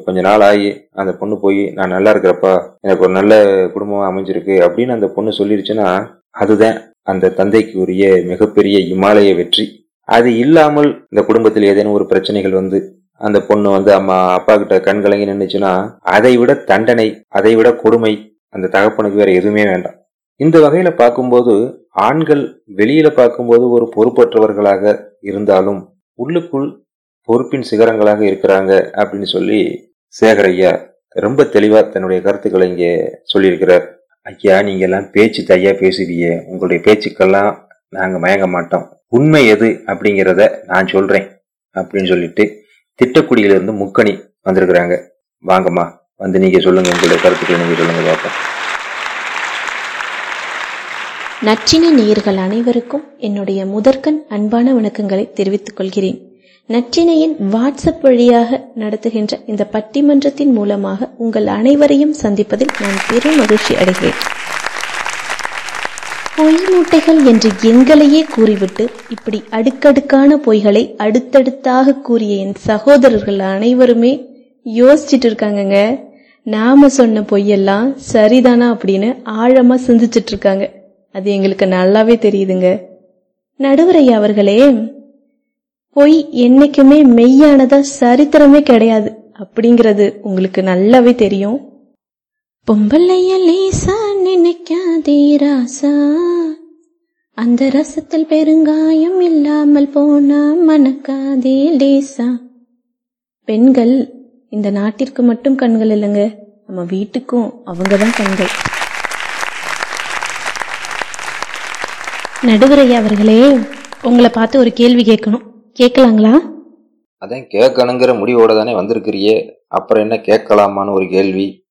கொஞ்ச நாள் ஆகி அந்த பொண்ணு போய் நான் நல்லா இருக்கிறப்பா எனக்கு ஒரு நல்ல குடும்பம் அமைஞ்சிருக்கு அப்படின்னு அந்த பொண்ணு சொல்லிருச்சுன்னா அதுதான் அந்த தந்தைக்கு உரிய மிகப்பெரிய இமாலய வெற்றி. அது இல்லாமல் இந்த குடும்பத்தில் ஏதேனும் ஒரு பிரச்சனைகள் வந்து அந்த பொண்ணு வந்து அம்மா அப்பா கிட்ட கண் கலங்கி நின்றுச்சுன்னா அதை விட தண்டனை அதை விட கொடுமை அந்த தகப்பனுக்கு வேற எதுவுமே வேண்டாம். இந்த வகையில பார்க்கும்போது ஆண்கள் வெளியில பார்க்கும்போது ஒரு பொறுப்பற்றவர்களாக இருந்தாலும் உள்ளுக்குள் பொறுப்பின் சிகரங்களாக இருக்கிறாங்க அப்படின்னு சொல்லி சேகர் ஐயா ரொம்ப தெளிவா தன்னுடைய கருத்துக்களை இங்கே சொல்லியிருக்கிறார். ஐயா நீங்க எல்லாம் பேச்சு தையா பேசுவீங்க உங்களுடைய பேச்சுக்கெல்லாம் நாங்க மயங்க மாட்டோம். உண்மை எது அப்படிங்கிறத நான் சொல்றேன் அப்படின்னு சொல்லிட்டு திட்டக்குடியிலிருந்து முக்கணி வந்திருக்கிறாங்க. வாங்கம்மா வந்து நீங்க சொல்லுங்க உங்களுடைய கருத்துக்களை நீங்க சொல்லுங்க பார்ப்போம். நற்றின நேயர்கள் அனைவருக்கும் என்னுடைய முதற்கண் அன்பான வணக்கங்களை தெரிவித்துக் கொள்கிறேன். நற்றினையின் வாட்ஸ்அப் வழியாக நடத்துகின்ற இந்த பட்டிமன்றத்தின் மூலமாக உங்கள் அனைவரையும் சந்திப்பதில் நான் பெரும் மகிழ்ச்சி அடைகிறேன். பொய் மூட்டைகள் என்று எங்களையே கூறிவிட்டு இப்படி அடுக்கடுக்கான பொய்களை அடுத்தடுத்தாக கூறிய என் சகோதரர்கள் அனைவருமே யோசிச்சுட்டு இருக்காங்கங்க. நாம சொன்ன பொய்யெல்லாம் சரிதானா அப்படின்னு ஆழமா சிந்திச்சிட்டு இருக்காங்க. அது எங்களுக்கு நல்லாவே தெரியுதுங்க. நடுவரையா அவர்களே பொய் என்னைக்குமே மெய்யானதா சரித்திரமே கிடையாது அப்படிங்கிறது உங்களுக்கு நல்லாவே தெரியும். பொம்பளைய லேசா நினைக்காதே ராசா அந்த ரசத்தில் பெருங்காயம் இல்லாமல் போனா மணக்காதே லேசா. பெண்கள் இந்த நாட்டிற்கு மட்டும் கண்கள் இல்லைங்க. நம்ம வீட்டுக்கும் அவங்க தான் கண்கள். நடுவரையா அவர்களே உங்களை பார்த்து ஒரு கேள்வி கேட்கணும். கேட்கலாங்களா? அதான் கேட்கணுங்கிற முடிவோட தானே வந்திருக்கிறியே. அப்புறம் என்ன கேட்கலாமான்னு ஒரு கேள்வி.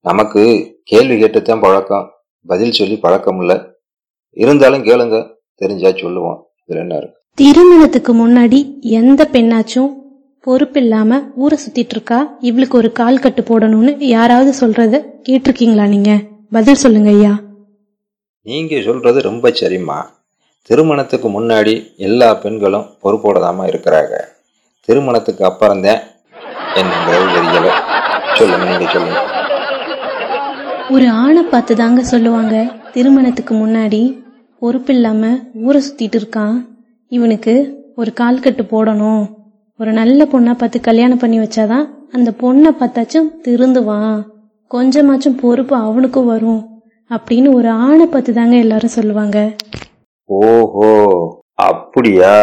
நமக்கு கேள்வி கேட்டுத்தான் பழக்கம். பதில் சொல்லி பழக்கம் இல்லை இருந்தாலும் கேளுங்க. தெரிஞ்சா சொல்லுவோம். இதுல என்ன இருக்கு? திருமணத்துக்கு முன்னாடி எந்த பெண்ணாச்சும் பொறுப்பு இல்லாம ஊரை சுத்திட்டு இருக்கா? இவளுக்கு ஒரு கால் கட்டு போடணும்னு யாராவது சொல்றத கேட்டிருக்கீங்களா நீங்க? பதில் சொல்லுங்க ஐயா. நீங்க சொல்றது ரொம்ப சரிம்மா. திருமணத்துக்கு முன்னாடி எல்லா பெண்களும் பொறுப்போட தாம்மா இருக்கிறாங்க. திருமணத்துக்கு அப்புறம்தான் என்னங்கிறது தெரியல. சொல்லுங்க நீங்க சொல்லுங்க. ஒரு ஆணை பார்த்து தாங்க சொல்லுவாங்க. திருமணத்துக்கு முன்னாடி பொறுப்பு இல்லாம ஊரை சுத்திட்டு இருக்கான் இவனுக்கு ஒரு கால் கட்டு போடணும். ஒரு நல்ல பொண்ணா பார்த்து கல்யாணம் பண்ணி வச்சாதான் அந்த பொண்ணை பார்த்தாச்சும் திருந்துவான் கொஞ்சமாச்சும் பொறுப்பு அவனுக்கும் வரும் அப்படின்னு ஒரு ஆணை பார்த்து தாங்க எல்லாரும் சொல்லுவாங்க. ஓஹோ அப்படியா?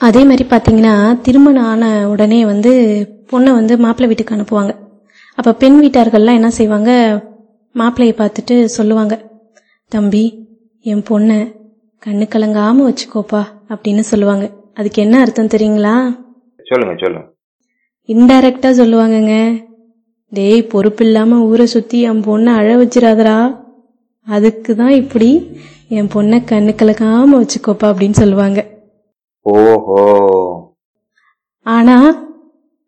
அதே மாதிரி பார்த்தீங்கன்னா திருமணம் ஆன உடனே வந்து பொண்ணை வந்து மாப்பிள்ளை வீட்டுக்கு அனுப்புவாங்க. அப்போ பெண் வீட்டார்கள்லாம் என்ன செய்வாங்க? மாப்பிள்ளையை பார்த்துட்டு சொல்லுவாங்க தம்பி என் பொண்ணை கண்ணு கலங்காம வச்சுக்கோப்பா அப்படின்னு சொல்லுவாங்க. அதுக்கு என்ன அர்த்தம் தெரியுங்களா? சொல்லுங்க சொல்லுங்க. இன்டைரக்டா சொல்லுவாங்கங்க. டேய் பொறுப்பு இல்லாம ஊரை சுத்தி என் பொண்ணை அழ வச்சிடாதடா. அதுக்கு தான் இப்படி என் பொண்ணை கண்ணு கலக்காம வச்சுக்கோப்பா அப்படின்னு சொல்லுவாங்க. ஓஹோ. ஆனா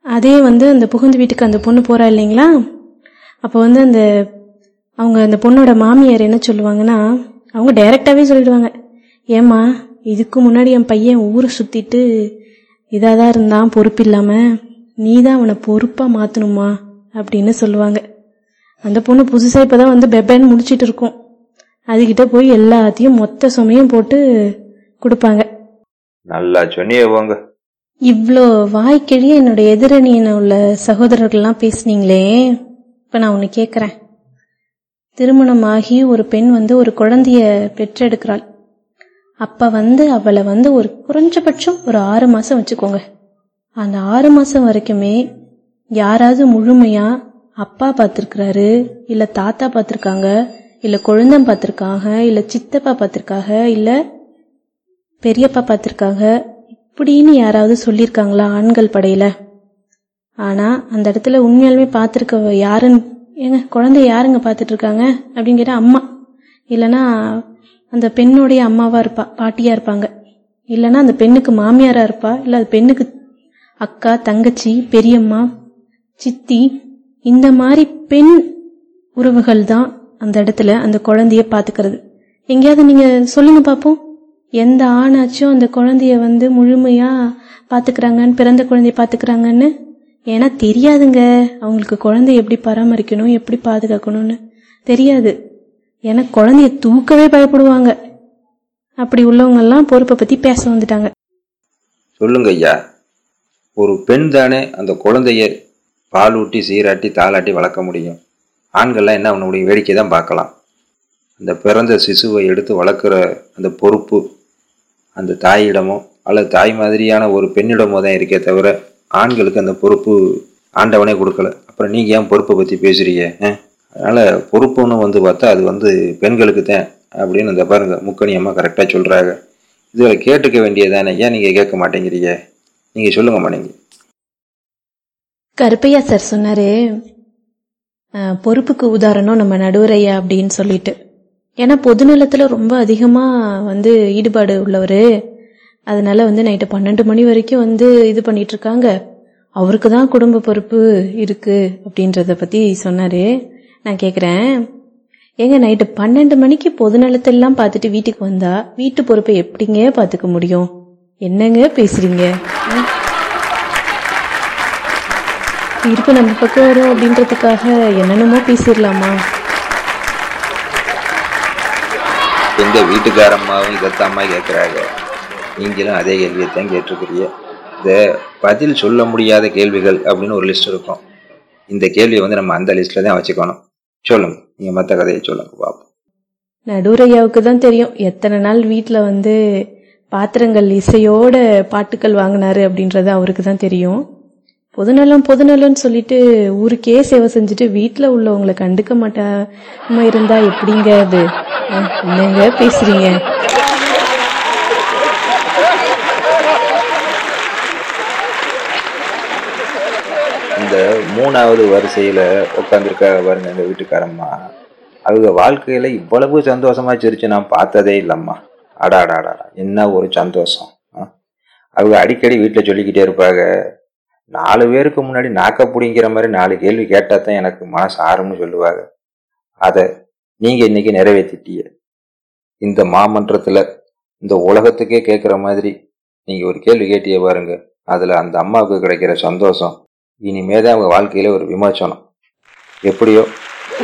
அதே வந்து அந்த புகுந்து வீட்டுக்கு அந்த பொண்ணு போறா இல்லைங்களா? அப்போ வந்து அந்த அவங்க அந்த பொண்ணோட மாமியார் என்ன சொல்லுவாங்கன்னா அவங்க டைரக்டாவே சொல்லிடுவாங்க. ஏம்மா இதுக்கு முன்னாடி என் பையன் ஊரை சுத்திட்டு இதாக தான் இருந்தான் பொறுப்பு இல்லாம நீ தான் அவனை பொறுப்பா மாத்தணுமா அப்படின்னு சொல்லுவாங்க. அந்த பொண்ணு புதுசா இப்பதான் வந்து பெபேன்னு முடிச்சிட்டு இருக்கும். அதுகிட்ட போய் எல்லாத்தையும் மொத்த சுமையும் போட்டு கொடுப்பாங்க. நல்லா சொன்னியே போங்க இவ்வளோ வாய்க்கிழிய என்னோட எதிரணியின உள்ள சகோதரர்கள்லாம் பேசுனீங்களே. இப்போ நான் ஒன்று கேட்குறேன் திருமணமாகி ஒரு பெண் வந்து ஒரு குழந்தைய பெற்றெடுக்கிறாள். அப்போ வந்து அவளை வந்து ஒரு குறைஞ்சபட்சம் ஒரு ஆறு மாதம் வச்சுக்கோங்க. அந்த ஆறு மாதம் வரைக்குமே யாராவது முழுமையாக அப்பா பார்த்துருக்குறாரு இல்லை தாத்தா பார்த்துருக்காங்க இல்லை குழந்தன் பார்த்துருக்காங்க இல்லை சித்தப்பா பார்த்துருக்காங்க இல்லை பெரியப்பா பார்த்துருக்காங்க இப்படின்னு யாராவது சொல்லியிருக்காங்களா ஆண்கள் படையில? ஆனா அந்த இடத்துல உண்மையாலுமே பார்த்துருக்க யாருன்னு ஏங்க குழந்தைய யாருங்க பார்த்துட்டு இருக்காங்க அப்படின்னு கேட்டா அம்மா. இல்லைன்னா அந்த பெண்ணுடைய அம்மாவா இருப்பா பாட்டியா இருப்பாங்க. இல்லைன்னா அந்த பெண்ணுக்கு மாமியாரா இருப்பா இல்லை அது பெண்ணுக்கு அக்கா தங்கச்சி பெரியம்மா சித்தி இந்த மாதிரி பெண் உறவுகள் தான் அந்த இடத்துல அந்த குழந்தைய பாத்துக்கிறது எங்கேயாவது நீங்க சொல்லுங்க பாப்போம். எந்த ஆணாச்சும் அந்த குழந்தைய வந்து முழுமையா பாத்துக்கிறாங்கன்னு பிறந்த குழந்தைய பாத்துக்கிறாங்கன்னு ஏன்னா தெரியாதுங்க. அவங்களுக்கு குழந்தைய எப்படி பராமரிக்கணும் எப்படி பாதுகாக்கணும்னு. தெரியாது. ஏன்னா குழந்தைய தூக்கவே பயப்படுவாங்க. அப்படி உள்ளவங்கெல்லாம் பொறுப்பை பத்தி பேச வந்துட்டாங்க. சொல்லுங்க ஐயா. ஒரு பெண் தானே அந்த குழந்தைய பாலூட்டி சீராட்டி தாளாட்டி வளர்க்க முடியும். ஆண்கள்லாம் என்ன அவனுடைய வேடிக்கை தான் பார்க்கலாம். அந்த பிறந்த சிசுவை எடுத்து வளர்க்குற அந்த பொறுப்பு அந்த தாயிடமோ அல்லது தாய் மாதிரியான ஒரு பெண்ணிடமோ தான் இருக்கே தவிர ஆண்களுக்கு அந்த பொறுப்பு ஆண்டவனே கொடுக்கல. அப்புறம் நீங்கள் ஏன் பொறுப்பை பற்றி பேசுறீங்க? அதனால் பொறுப்புன்னு வந்து பார்த்தா அது வந்து பெண்களுக்கு தான் அப்படின்னு இந்த பாருங்க முக்கணி அம்மா கரெக்டாக சொல்கிறாங்க இதில் கேட்டுக்க வேண்டியதானே ஏன் நீங்கள் கேட்க மாட்டேங்கிறீங்க? நீங்கள் சொல்லுங்கம்மா நீங்கள் கருப்பையா சார் சொன்னாரு பொறுப்புக்கு உதாரணம் நம்ம நடுவரையா அப்படின்னு சொல்லிட்டு. ஏன்னா பொதுநலத்துல ரொம்ப அதிகமா வந்து ஈடுபாடு உள்ளவர். அதனால வந்து நைட்டு பன்னெண்டு மணி வரைக்கும் வந்து இது பண்ணிட்டு இருக்காங்க அவருக்கு தான் குடும்ப பொறுப்பு இருக்கு அப்படின்றத பத்தி சொன்னாரு. நான் கேக்குறேன். ஏங்க நைட்டு பன்னெண்டு மணிக்கு பொதுநலத்தெல்லாம் பார்த்துட்டு வீட்டுக்கு வந்தா வீட்டு பொறுப்பை எப்படிங்க பார்த்துக்க முடியும்? என்னங்க பேசுறீங்க? ஆ? தீர்ப்பு நம்ம பக்கம் வரும் அப்படின்றதுக்காக என்னென்னமோ பேசிடலாமா? எங்க வீட்டுக்காரம்மாவும் இதத்தம்மா கேட்கிறாங்க நீங்களும் அதே கேள்வியை தான் கேட்டிருக்கிறீங்க. இந்த பதில் சொல்ல முடியாத கேள்விகள் அப்படின்னு ஒரு லிஸ்ட் இருக்கும். இந்த கேள்வியை வந்து நம்ம அந்த லிஸ்ட்ல தான் வச்சுக்கணும். சொல்லுங்க. நீங்க மற்ற கதையை சொல்லுங்க பாப்போம். நடுரையாவுக்கு தான் தெரியும். எத்தனை நாள் வீட்டில் வந்து பாத்திரங்கள் இசையோட பாட்டுக்கள் வாங்கினாரு அப்படின்றது அவருக்கு தான் தெரியும். பொதுநலம் பொதுநலம்னு சொல்லிட்டு ஊருக்கே சேவை செஞ்சுட்டு வீட்டில் உள்ளவங்களை கண்டுக்க மாட்டாம இருந்தா எப்படிங்க அது? என்னங்க பேசுறீங்க? இந்த மூணாவது வரிசையில் உட்காந்துருக்க பாருங்க எங்கள் வீட்டுக்காரம்மா. அவங்க வாழ்க்கையில் இவ்வளவு சந்தோஷமாக சிரிச்சு நான் பார்த்ததே இல்லம்மா. அடாடாடா என்ன ஒரு சந்தோஷம். ஆ? அவங்க அடிக்கடி வீட்டில் சொல்லிக்கிட்டே இருப்பாங்க. நாலு பேருக்கு முன்னாடி நாக்க பிடிங்கிற மாதிரி நாலு கேள்வி கேட்டால் தான் எனக்கு மனசு ஆறும்னு சொல்லுவாங்க. அதை நீங்கள் இன்னைக்கு நிறைவேற்றிட்டீங்க இந்த மாமன்றத்தில் இந்த உலகத்துக்கே கேட்குற மாதிரி நீங்கள் ஒரு கேள்வி கேட்டியே பாருங்க. அதில் அந்த அம்மாவுக்கு கிடைக்கிற சந்தோஷம் இனிமேதான் அவங்க வாழ்க்கையில ஒரு விமோச்சனம் எப்படியோ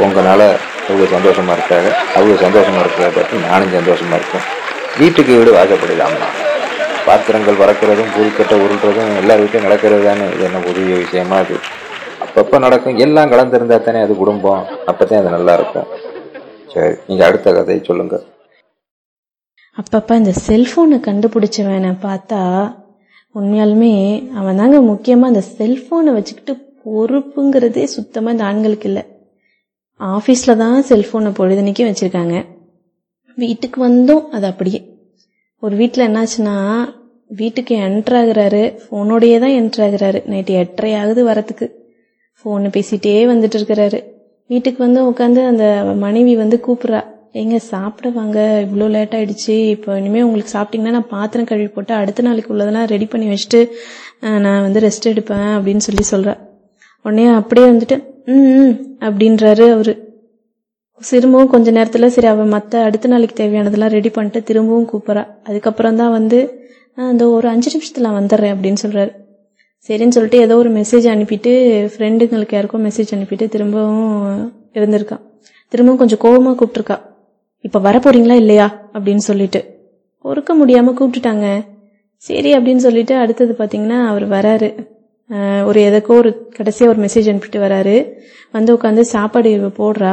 உங்களால அவங்க சந்தோஷமா இருக்காங்க. அவங்க சந்தோஷமா இருக்கிறத பற்றி நானும் சந்தோஷமா இருக்கேன். வீட்டுக்கு வீடு வாசப்படுது பாத்திரங்கள் வறக்கிறதும் புதுக்கட்டை உருள்றதும் எல்லா வீட்லையும் நடக்கிறது தானே. இது என்ன புதிய விஷயமா அது அப்பப்போ நடக்கும். எல்லாம் கலந்துருந்தா தானே அது குடும்பம். அப்பதான் அது நல்லா இருக்கும். சரி நீங்கள் அடுத்த கதையை சொல்லுங்க. அப்பப்போ இந்த செல்ஃபோனை கண்டுபிடிச்சவனை பார்த்தா உண்மையாலுமே அவன் தாங்க முக்கியமா அந்த செல்போனை வச்சுக்கிட்டு பொறுப்புங்கிறதே சுத்தமா இந்த ஆண்களுக்கு இல்லை. ஆஃபீஸில் தான் செல்போனை பொழுதுனைக்கும் வச்சிருக்காங்க. வீட்டுக்கு வந்தும் அது அப்படியே. ஒரு வீட்டில் என்னாச்சுன்னா வீட்டுக்கு என்ட்ரு ஆகுறாரு. ஃபோனோடையே தான் என்ட்ராகிறாரு ஆகுறாரு. நைட்டு எட்டரை ஆகுது வரத்துக்கு ஃபோனு பேசிட்டே வந்துட்டு இருக்கிறாரு. வீட்டுக்கு வந்து உட்காந்து அந்த மனைவி வந்து கூப்பிட்றா. எங்க சாப்பிட வாங்க இவ்வளோ லேட் ஆயிடுச்சு. இப்போ இனிமேல் உங்களுக்கு சாப்பிட்டீங்கன்னா நான் பாத்திரம் கழுவி போட்டு அடுத்த நாளைக்கு உள்ளதெல்லாம் ரெடி பண்ணி வச்சுட்டு நான் வந்து ரெஸ்ட் எடுப்பேன் அப்படின்னு சொல்லி சொல்கிறேன் உடனே அப்படியே வந்துட்டு ம் அப்படின்றாரு அவரு. திரும்பவும் கொஞ்ச நேரத்தில் சரி அவள் மற்ற அடுத்த நாளைக்கு தேவையானதெல்லாம் ரெடி பண்ணிட்டு திரும்பவும் கூப்பிட்றா. அதுக்கப்புறம் தான் வந்து அந்த ஒரு அஞ்சு நிமிஷத்தில் நான் வந்துடுறேன் அப்படின்னு சொல்கிறாரு சரின்னு சொல்லிட்டு ஏதோ ஒரு மெசேஜ் அனுப்பிட்டு ஃப்ரெண்டுங்களுக்கு யாருக்கும் மெசேஜ் அனுப்பிட்டு திரும்பவும் இருந்திருக்கான் திரும்பவும் கொஞ்சம் கோபமாக கூப்பிட்டுருக்கா. இப்ப வர போறீங்களா இல்லையா? அப்படின்னு சொல்லிட்டு. பொறுக்க முடியாம கூப்பிட்டுட்டாங்க. சரி அப்படின்னு சொல்லிட்டு அடுத்தது பாத்தீங்கன்னா அவர் வராரு. ஒரு எதுக்கோ ஒரு கடைசியா ஒரு மெசேஜ் அனுப்பிட்டு வராரு. வந்து உட்காந்து சாப்பாடு போடுறா.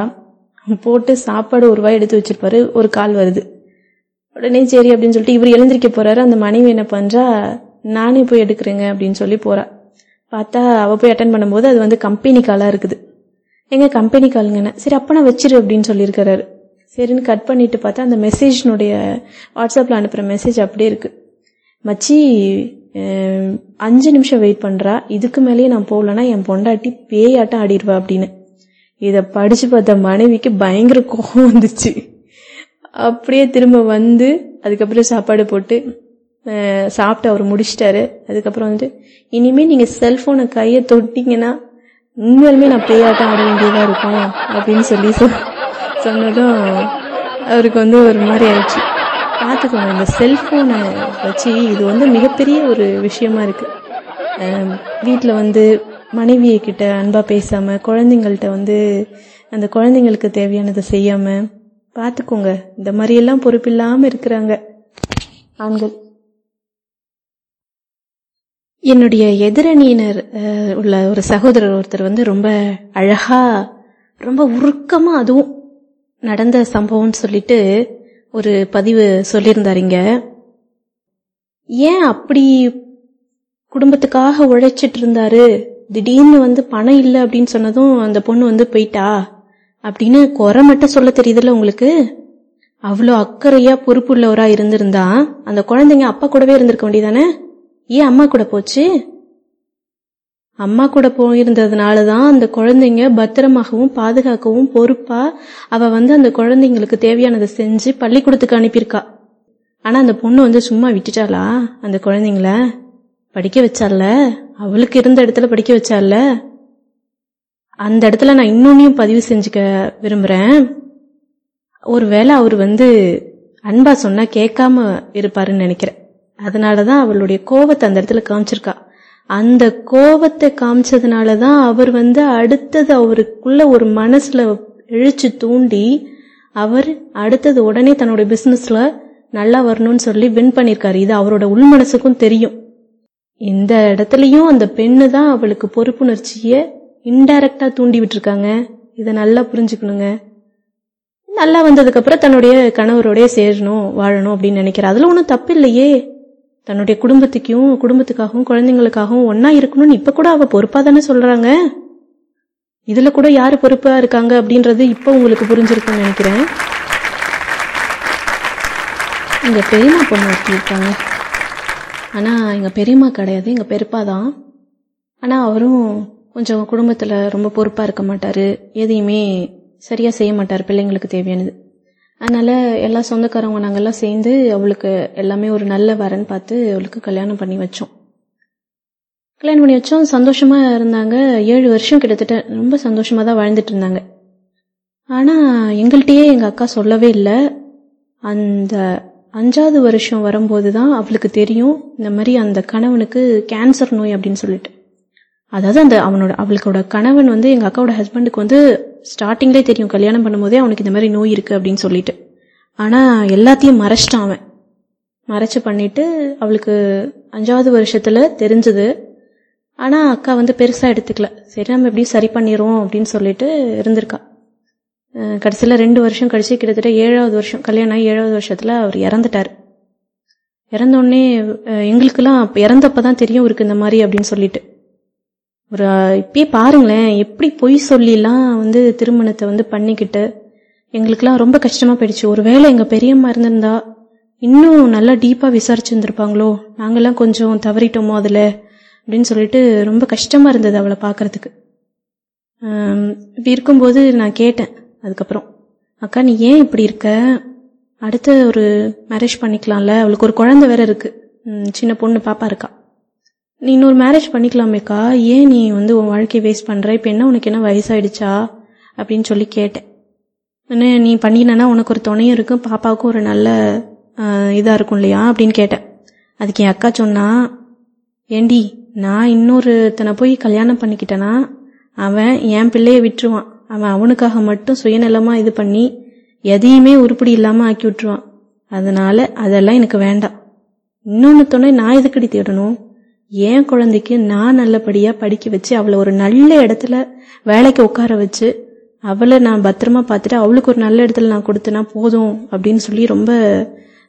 போட்டு சாப்பாடு ஒரு ரூபாய் எடுத்து வச்சிருப்பாரு. ஒரு கால் வருது. உடனே சரி அப்படின்னு சொல்லிட்டு இவர் எழுந்திருக்க போறாரு. அந்த மனைவி என்ன பண்றா? நானே போய் எடுக்கிறேங்க அப்படின்னு சொல்லி போறா. பார்த்தா அவ போய் அட்டன் பண்ணும்போது அது வந்து கம்பெனி காலா இருக்குது. எங்க கம்பெனி காலுங்கண்ணே சரி அப்ப நான் வச்சிரு அப்படின்னு சொல்லியிருக்கிறாரு. சரின்னு கட் பண்ணிட்டு பார்த்தா அந்த மெசேஜ்னுடைய வாட்ஸ்அப்பில் அனுப்புகிற மெசேஜ் அப்படியே இருக்கு. மச்சி அஞ்சு நிமிஷம் வெயிட் பண்ணுறா இதுக்கு மேலேயே நான் போகலன்னா என் பொண்டாட்டி பேயாட்டம் ஆடிடுவா அப்படின்னு. இதை படித்து பார்த்த மனைவிக்கு பயங்கர கோபம் வந்துச்சு. அப்படியே திரும்ப வந்து அதுக்கப்புறம் சாப்பாடு போட்டு சாப்பிட்டு அவர் முடிச்சிட்டாரு. அதுக்கப்புறம் வந்துட்டு இனிமேல் நீங்கள் செல்ஃபோனை கையை தொட்டிங்கன்னா உண்மையாலுமே நான் பேயாட்டம் ஆட வேண்டியதாக இருக்கும் அப்படின்னு சொல்லி சொல் சொன்னதும் அவருக்கு வந்து ஒரு மாதிரி ஆயிடுச்சு. பார்த்துக்கோங்க இந்த செல்ஃபோனை வச்சு இது வந்து மிகப்பெரிய ஒரு விஷயமா இருக்குது வீட்டில் வந்து மனைவியை கிட்ட அன்பாக பேசாமல் குழந்தைங்கள்ட்ட வந்து அந்த குழந்தைங்களுக்கு தேவையானதை செய்யாமல் பார்த்துக்கோங்க இந்த மாதிரியெல்லாம் பொறுப்பில்லாமல் இருக்கிறாங்க ஆண்கள். என்னுடைய எதிரணியினர் உள்ள ஒரு சகோதரர் ஒருத்தர் வந்து ரொம்ப அழகாக ரொம்ப உருக்கமாக அதுவும் நடந்த சம்பவம்னு சொல்லிட்டு ஒரு பதிவு சொல்லியிருந்தாருங்க. ஏன் அப்படி குடும்பத்துக்காக உழைச்சிட்டு இருந்தாரு திடீர்னு வந்து பணம் இல்லை அப்படின்னு சொன்னதும் அந்த பொண்ணு வந்து போயிட்டா? அப்படின்னு குறை மட்டும் சொல்ல தெரியுதுல்ல உங்களுக்கு? அவ்வளோ அக்கறையா பொறுப்புள்ளவரா இருந்திருந்தா அந்த குழந்தைங்க அப்பா கூடவே இருந்திருக்க வேண்டியதானே? ஏன் அம்மா கூட போச்சு? அம்மா கூட போயிருந்ததுனால தான் அந்த குழந்தைங்க பத்திரமாகவும் பாதுகாக்கவும் பொறுப்பா அவ வந்து அந்த குழந்தைங்களுக்கு தேவையானதை செஞ்சு பள்ளிக்கூடத்துக்கு அனுப்பியிருக்கா. ஆனா அந்த பொண்ணு வந்து சும்மா விட்டுட்டாளா? அந்த குழந்தைங்கள படிக்க வச்சால அவளுக்கு இருந்த இடத்துல படிக்க வச்சால அந்த இடத்துல நான் இன்னொன்னையும் பதிவு செஞ்சுக்க விரும்புறேன். ஒருவேளை அவர் வந்து அன்பா சொன்னா கேட்காம இருப்பாருன்னு நினைக்கிறேன். அதனாலதான் அவளுடைய கோவத்தை அந்த இடத்துல காமிச்சிருக்கா. அந்த கோவத்தை காமிச்சதுனாலதான் அவர் வந்து அடுத்தது அவருக்குள்ள ஒரு மனசுல இழுச்சு தூண்டி அவர் அடுத்தது உடனே தன்னோட பிசினஸ்ல நல்லா வரணும்னு சொல்லி வின் பண்ணிருக்காரு. இது அவரோட உள்மனசுக்கும் தெரியும். இந்த இடத்துலயும் அந்த பெண்ணு தான் அவளுக்கு பொறுப்புணர்ச்சிய இன்டைரக்டா தூண்டி விட்டுருக்காங்க. இதை நல்லா புரிஞ்சுக்கணுங்க. நல்லா வந்ததுக்கு அப்புறம் தன்னுடைய கணவரோடய சேரணும் வாழணும் அப்படின்னு நினைக்கிறா அதுல ஒன்றும் தப்பு இல்லையே. தன்னுடைய குடும்பத்துக்கும் குடும்பத்துக்காகவும் குழந்தைங்களுக்காகவும் ஒன்னா இருக்கணும்னு இப்ப கூட அவ பொறுப்பா தானே சொல்றாங்க? இதுல கூட யாரு பொறுப்பா இருக்காங்க அப்படின்றது இப்ப உங்களுக்கு புரிஞ்சிருக்கும்னு நினைக்கிறேன். எங்க பெரியம்மா பொண்ணு ஒருத்தி இருக்காங்க. ஆனா எங்க பெரியம்மா கிடையாது எங்க பெருப்பா தான். ஆனா அவரும் கொஞ்சம் குடும்பத்துல ரொம்ப பொறுப்பா இருக்க மாட்டாரு. எதையுமே சரியா செய்ய மாட்டார் பிள்ளைங்களுக்கு தேவையானது. அதனால் எல்லா சொந்தக்காரவங்க நாங்கள்லாம் சேர்ந்து அவளுக்கு எல்லாமே ஒரு நல்ல வரன் பார்த்து அவளுக்கு கல்யாணம் பண்ணி வச்சோம். கல்யாணம் பண்ணி வச்சோம். சந்தோஷமாக இருந்தாங்க. ஏழு வருஷம் கிட்டத்தட்ட ரொம்ப சந்தோஷமாக தான் வாழ்ந்துட்டு இருந்தாங்க. ஆனால் எங்கள்கிட்டயே எங்கள் அக்கா சொல்லவே இல்லை. அந்த அஞ்சாவது வருஷம் வரும்போது தான் அவளுக்கு தெரியும் இந்த மாதிரி அந்த கணவனுக்கு கேன்சர் நோய் அப்படின்னு சொல்லிட்டு. அதாவது அந்த அவனோட அவளுக்கோட கணவன் வந்து எங்கள் அக்காவோட ஹஸ்பண்டுக்கு வந்து ஸ்டார்டிங்லேயே தெரியும். கல்யாணம் பண்ணும்போதே அவனுக்கு இந்த மாதிரி நோய் இருக்குது அப்படின்னு சொல்லிட்டு. ஆனால் எல்லாத்தையும் மறைச்சிட்டான் அவன். மறைச்சு பண்ணிட்டு அவளுக்கு அஞ்சாவது வருஷத்தில் தெரிஞ்சது. ஆனால் அக்கா வந்து பெருசாக எடுத்துக்கல. சரி நம்ம எப்படியும் சரி பண்ணிடுவோம் அப்படின்னு சொல்லிட்டு இருந்திருக்கா. கடைசியில் ரெண்டு வருஷம் கழிச்சு கிட்டத்தட்ட ஏழாவது வருஷம் கல்யாணம் ஆகி ஏழாவது வருஷத்தில் அவர் இறந்துட்டார். இறந்தோடனே எங்களுக்கெல்லாம் அப்ப இறந்தப்ப தான் தெரியும் இருக்கு இந்த மாதிரி அப்படின்னு சொல்லிட்டு. ஒரு இப்பயே பாருங்களேன் எப்படி பொய் சொல்லிலாம் வந்து திருமணத்தை வந்து பண்ணிக்கிட்டு எங்களுக்கெல்லாம் ரொம்ப கஷ்டமா போயிடுச்சு. ஒருவேளை எங்க பெரியம்மா இருந்திருந்தா இன்னும் நல்லா டீப்பா விசாரிச்சிருந்திருப்பாங்களோ? நாங்கெல்லாம் கொஞ்சம் தவறிட்டோமோ அதுல? அப்படின்னு சொல்லிட்டு ரொம்ப கஷ்டமா இருந்தது அவளை பார்க்கறதுக்கு இப்படி இருக்கும்போது நான் கேட்டேன் அதுக்கப்புறம். அக்கா நீ ஏன் இப்படி இருக்க? அடுத்து ஒரு மேரேஜ் பண்ணிக்கலாம்ல அவளுக்கு ஒரு குழந்தை வேற இருக்கு. சின்ன பொண்ணு பாப்பா இருக்கா. நீ இன்னொரு மேரேஜ் பண்ணிக்கலாமேக்கா? ஏன் நீ வந்து உன் வாழ்க்கையை வேஸ்ட் பண்ணுற இப்போ என்ன உனக்கு என்ன வயசாயிடுச்சா? அப்படின்னு சொல்லி கேட்டேன். என்ன நீ பண்ணினா உனக்கு ஒரு துணையும் இருக்கும் பாப்பாவுக்கும் ஒரு நல்ல இதாக இருக்கும் இல்லையா? அப்படின்னு கேட்டேன். அதுக்கு என் அக்கா சொன்னா ஏண்டி நான் இன்னொருத்தனை போய் கல்யாணம் பண்ணிக்கிட்டேன்னா அவன் என் பிள்ளைய விட்டுருவான். அவன் அவனுக்காக மட்டும் சுயநலமாக இது பண்ணி எதையுமே உருப்படி இல்லாமல் ஆக்கி விட்டுருவான். அதனால அதெல்லாம் எனக்கு வேண்டாம். இன்னொன்று துணை நான் எதுக்கடி தேடணும்? என் குழந்தைக்கு நான் நல்லபடியா படிக்க வச்சு அவளை ஒரு நல்ல இடத்துல வேலைக்கு உட்கார வச்சு அவளை நான் பத்திரமா பார்த்துட்டு அவளுக்கு ஒரு நல்ல இடத்துல நான் கொடுத்தேன்னா போதும் அப்படின்னு சொல்லி ரொம்ப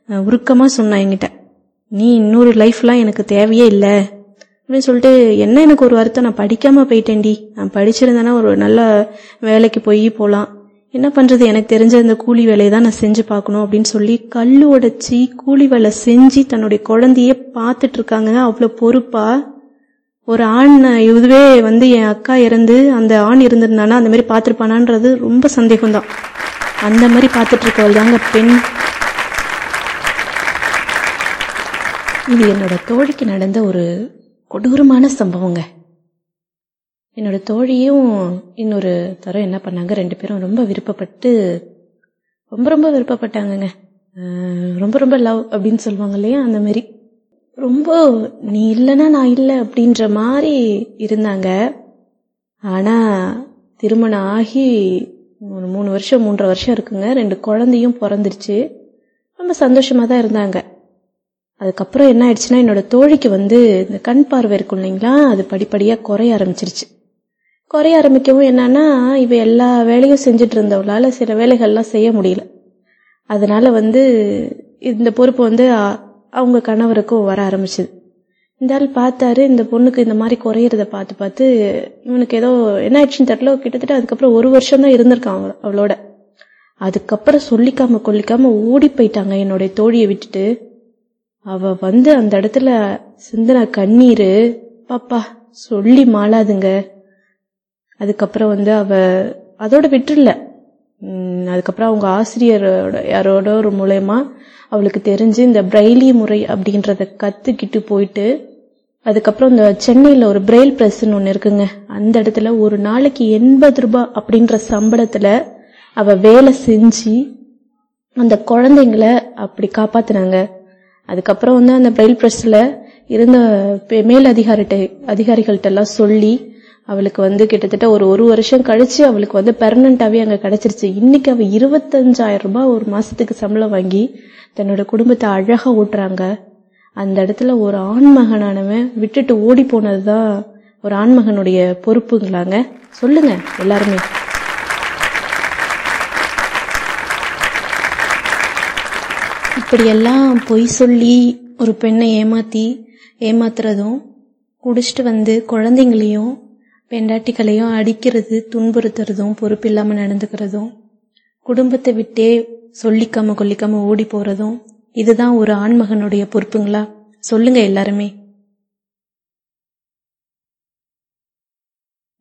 உருக்கமாக உருக்கமா சொன்னா என்கிட்ட. நீ இன்னொரு லைஃப்லாம் எனக்கு தேவையே இல்லை அப்படின்னு சொல்லிட்டு என்ன எனக்கு ஒரு வருத்தம்? நான் படிக்காம போயிட்டேன்டி. நான் படிச்சிருந்தேன்னா ஒரு நல்ல வேலைக்கு போய் போகலாம் என்ன பண்றது? எனக்கு தெரிஞ்ச இந்த கூலி வேலையை தான் நான் செஞ்சு பார்க்கணும் அப்படின்னு சொல்லி கல் உடைச்சி கூலி வேலை செஞ்சு தன்னுடைய குழந்தைய பார்த்துட்டு இருக்காங்க. அவ்வளோ பொறுப்பா? ஒரு ஆண் இதுவே வந்து என் அக்கா இறந்து அந்த ஆண் இருந்திருந்தானா? அந்த மாதிரி பார்த்துருப்பானான்றது ரொம்ப சந்தேகம்தான். அந்த மாதிரி பார்த்துட்டு இருக்கவள் தாங்க பெண். இது என்னோட தோழிக்கு நடந்த ஒரு கொடூரமான சம்பவங்க. என்னோட தோழியும் இன்னொரு தரம் என்ன பண்ணாங்க ரெண்டு பேரும் ரொம்ப விருப்பப்பட்டு ரொம்ப ரொம்ப விருப்பப்பட்டாங்கங்க. ரொம்ப ரொம்ப லவ் அப்படின்னு சொல்லுவாங்க இல்லையா அந்த மாதிரி. ரொம்ப நீ இல்லைன்னா நான் இல்லை அப்படின்ற மாதிரி இருந்தாங்க. ஆனா திருமணம் ஆகி மூணு மூணு வருஷம் மூன்றரை வருஷம் இருக்குங்க. ரெண்டு குழந்தையும் பிறந்துருச்சு. ரொம்ப சந்தோஷமா தான் இருந்தாங்க. அதுக்கப்புறம் என்ன ஆயிடுச்சுன்னா என்னோட தோழிக்கு வந்து இந்த கண் பார்வை இருக்கும் இல்லைங்களா அது படிப்படியா குறைய ஆரம்பிச்சிருச்சு. குறைய ஆரம்பிக்கவும் என்னன்னா இவ எல்லா வேலையும் செஞ்சுட்டு இருந்தவளால சில வேலைகள்லாம் செய்ய முடியல. அதனால வந்து இந்த பொறுப்பு வந்து அவங்க கணவருக்கும் வர ஆரம்பிச்சுது. இந்த ஆள் பார்த்தாரு இந்த பொண்ணுக்கு இந்த மாதிரி குறையிறத பார்த்து பார்த்து இவனுக்கு ஏதோ என்ன ஆயிடுச்சுன்னு தெரியல கிட்டத்தட்ட அதுக்கப்புறம் ஒரு வருஷம் தான் இருந்திருக்கான் அவளோட. அதுக்கப்புறம் சொல்லிக்காம கொல்லிக்காம ஓடி போயிட்டாங்க என்னுடைய தோழியை விட்டுட்டு. அவ வந்து அந்த இடத்துல சிந்தின கண்ணீரு பாப்பா சொல்லி மாளாதுங்க. அதுக்கப்புறம் வந்து அவ அதோட விட்டுல அதுக்கப்புறம் அவங்க ஆசிரியரோட யாரோட ஒரு மூலயமா அவளுக்கு தெரிஞ்சு இந்த பிரெய்லி முறை அப்படின்றத கத்துக்கிட்டு போயிட்டு அதுக்கப்புறம் இந்த சென்னையில ஒரு பிரெயில் பிரஸ்ன்னு ஒன்று இருக்குங்க. அந்த இடத்துல ஒரு நாளைக்கு எண்பது ரூபாய் அப்படின்ற சம்பளத்துல அவ வேலை செஞ்சு அந்த குழந்தைங்கள அப்படி காப்பாத்தினாங்க. அதுக்கப்புறம் வந்து அந்த பிரெயில் பிரஸ்ல இருந்த மேல் அதிகாரிட்ட அதிகாரிகள்ட்ட எல்லாம் சொல்லி அவளுக்கு வந்து கிட்டத்தட்ட ஒரு ஒரு வருஷம் கழிச்சு அவளுக்கு வந்து பெர்மனண்டாவே அங்க கிடைச்சிருச்சு. இன்னைக்கு அவ இருபத்தஞ்சாயிரம் ரூபாய் ஒரு மாசத்துக்கு சம்பளம் வாங்கி தன்னோட குடும்பத்தை அழகா ஓட்டுறாங்க. அந்த இடத்துல ஒரு ஆண்மகனானவன் விட்டுட்டு ஓடி போனதுதான் ஒரு ஆண்மகனுடைய பொறுப்புங்களாங்க. சொல்லுங்க எல்லாருமே. இப்படியெல்லாம் பொய் சொல்லி ஒரு பெண்ணை ஏமாத்தி ஏமாத்துறதும் குடிச்சிட்டு வந்து குழந்தைங்களையும் பெண்டாட்டிகளையும் அடிக்கிறது துன்புறுத்துறதும் பொறுப்பில்லாம நடந்துக்கிறதும் குடும்பத்தை விட்டே சொல்லிக்காம கொல்லிக்காம ஓடி போறதும் இதுதான் ஒரு ஆண்மகனுடைய பொறுப்புங்களா? சொல்லுங்க எல்லாருமே.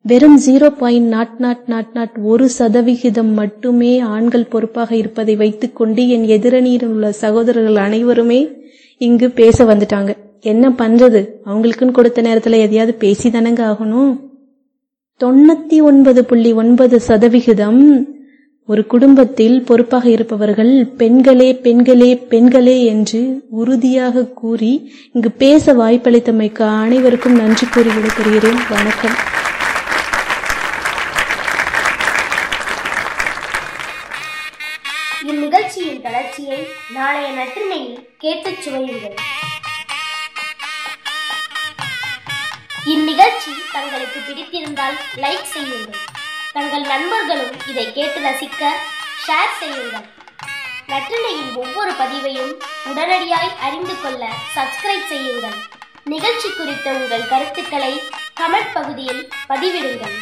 வெறும் zero point nought nought nought nought ஒரு சதவிகிதம் மட்டுமே ஆண்கள் பொறுப்பாக இருப்பதை வைத்துக்கொண்டு என் எதிரணியில் உள்ள சகோதரர்கள் அனைவருமே இங்கு பேச வந்துட்டாங்க. என்ன பண்றது? அவங்களுக்குன்னு கொடுத்த நேரத்துல எதையாவது பேசி தானங்க ஆகணும்? தொண்ணூத்தி ஒன்பது புள்ளி ஒன்பது சதவிகிதம் ஒரு குடும்பத்தில் பொறுப்பாக இருப்பவர்கள் பெண்களே பெண்களே பெண்களே என்று உறுதியாக கூறி இங்கு பேச வாய்ப்பளித்தமைக்கு அனைவருக்கும் நன்றி கூறி விடைபெறுகிறேன். வணக்கம். இந்நிகழ்ச்சியின் தொடர்ச்சியை நாளைய நற்றினையில் கேட்டுச் சுவையுங்கள். இந்நிகழ்ச்சி தங்களுக்கு பிடித்திருந்தால் லைக் செய்யுங்கள். தங்கள் நண்பர்களும் இதை கேட்டு ரசிக்க ஷேர் செய்யுங்கள். நற்றினையின் ஒவ்வொரு பதிவையும் உடனடியாய் அறிந்து கொள்ள சப்ஸ்கிரைப் செய்யுங்கள். நிகழ்ச்சி குறித்த உங்கள் கருத்துக்களை கமெண்ட் பகுதியில் பதிவிடுங்கள்.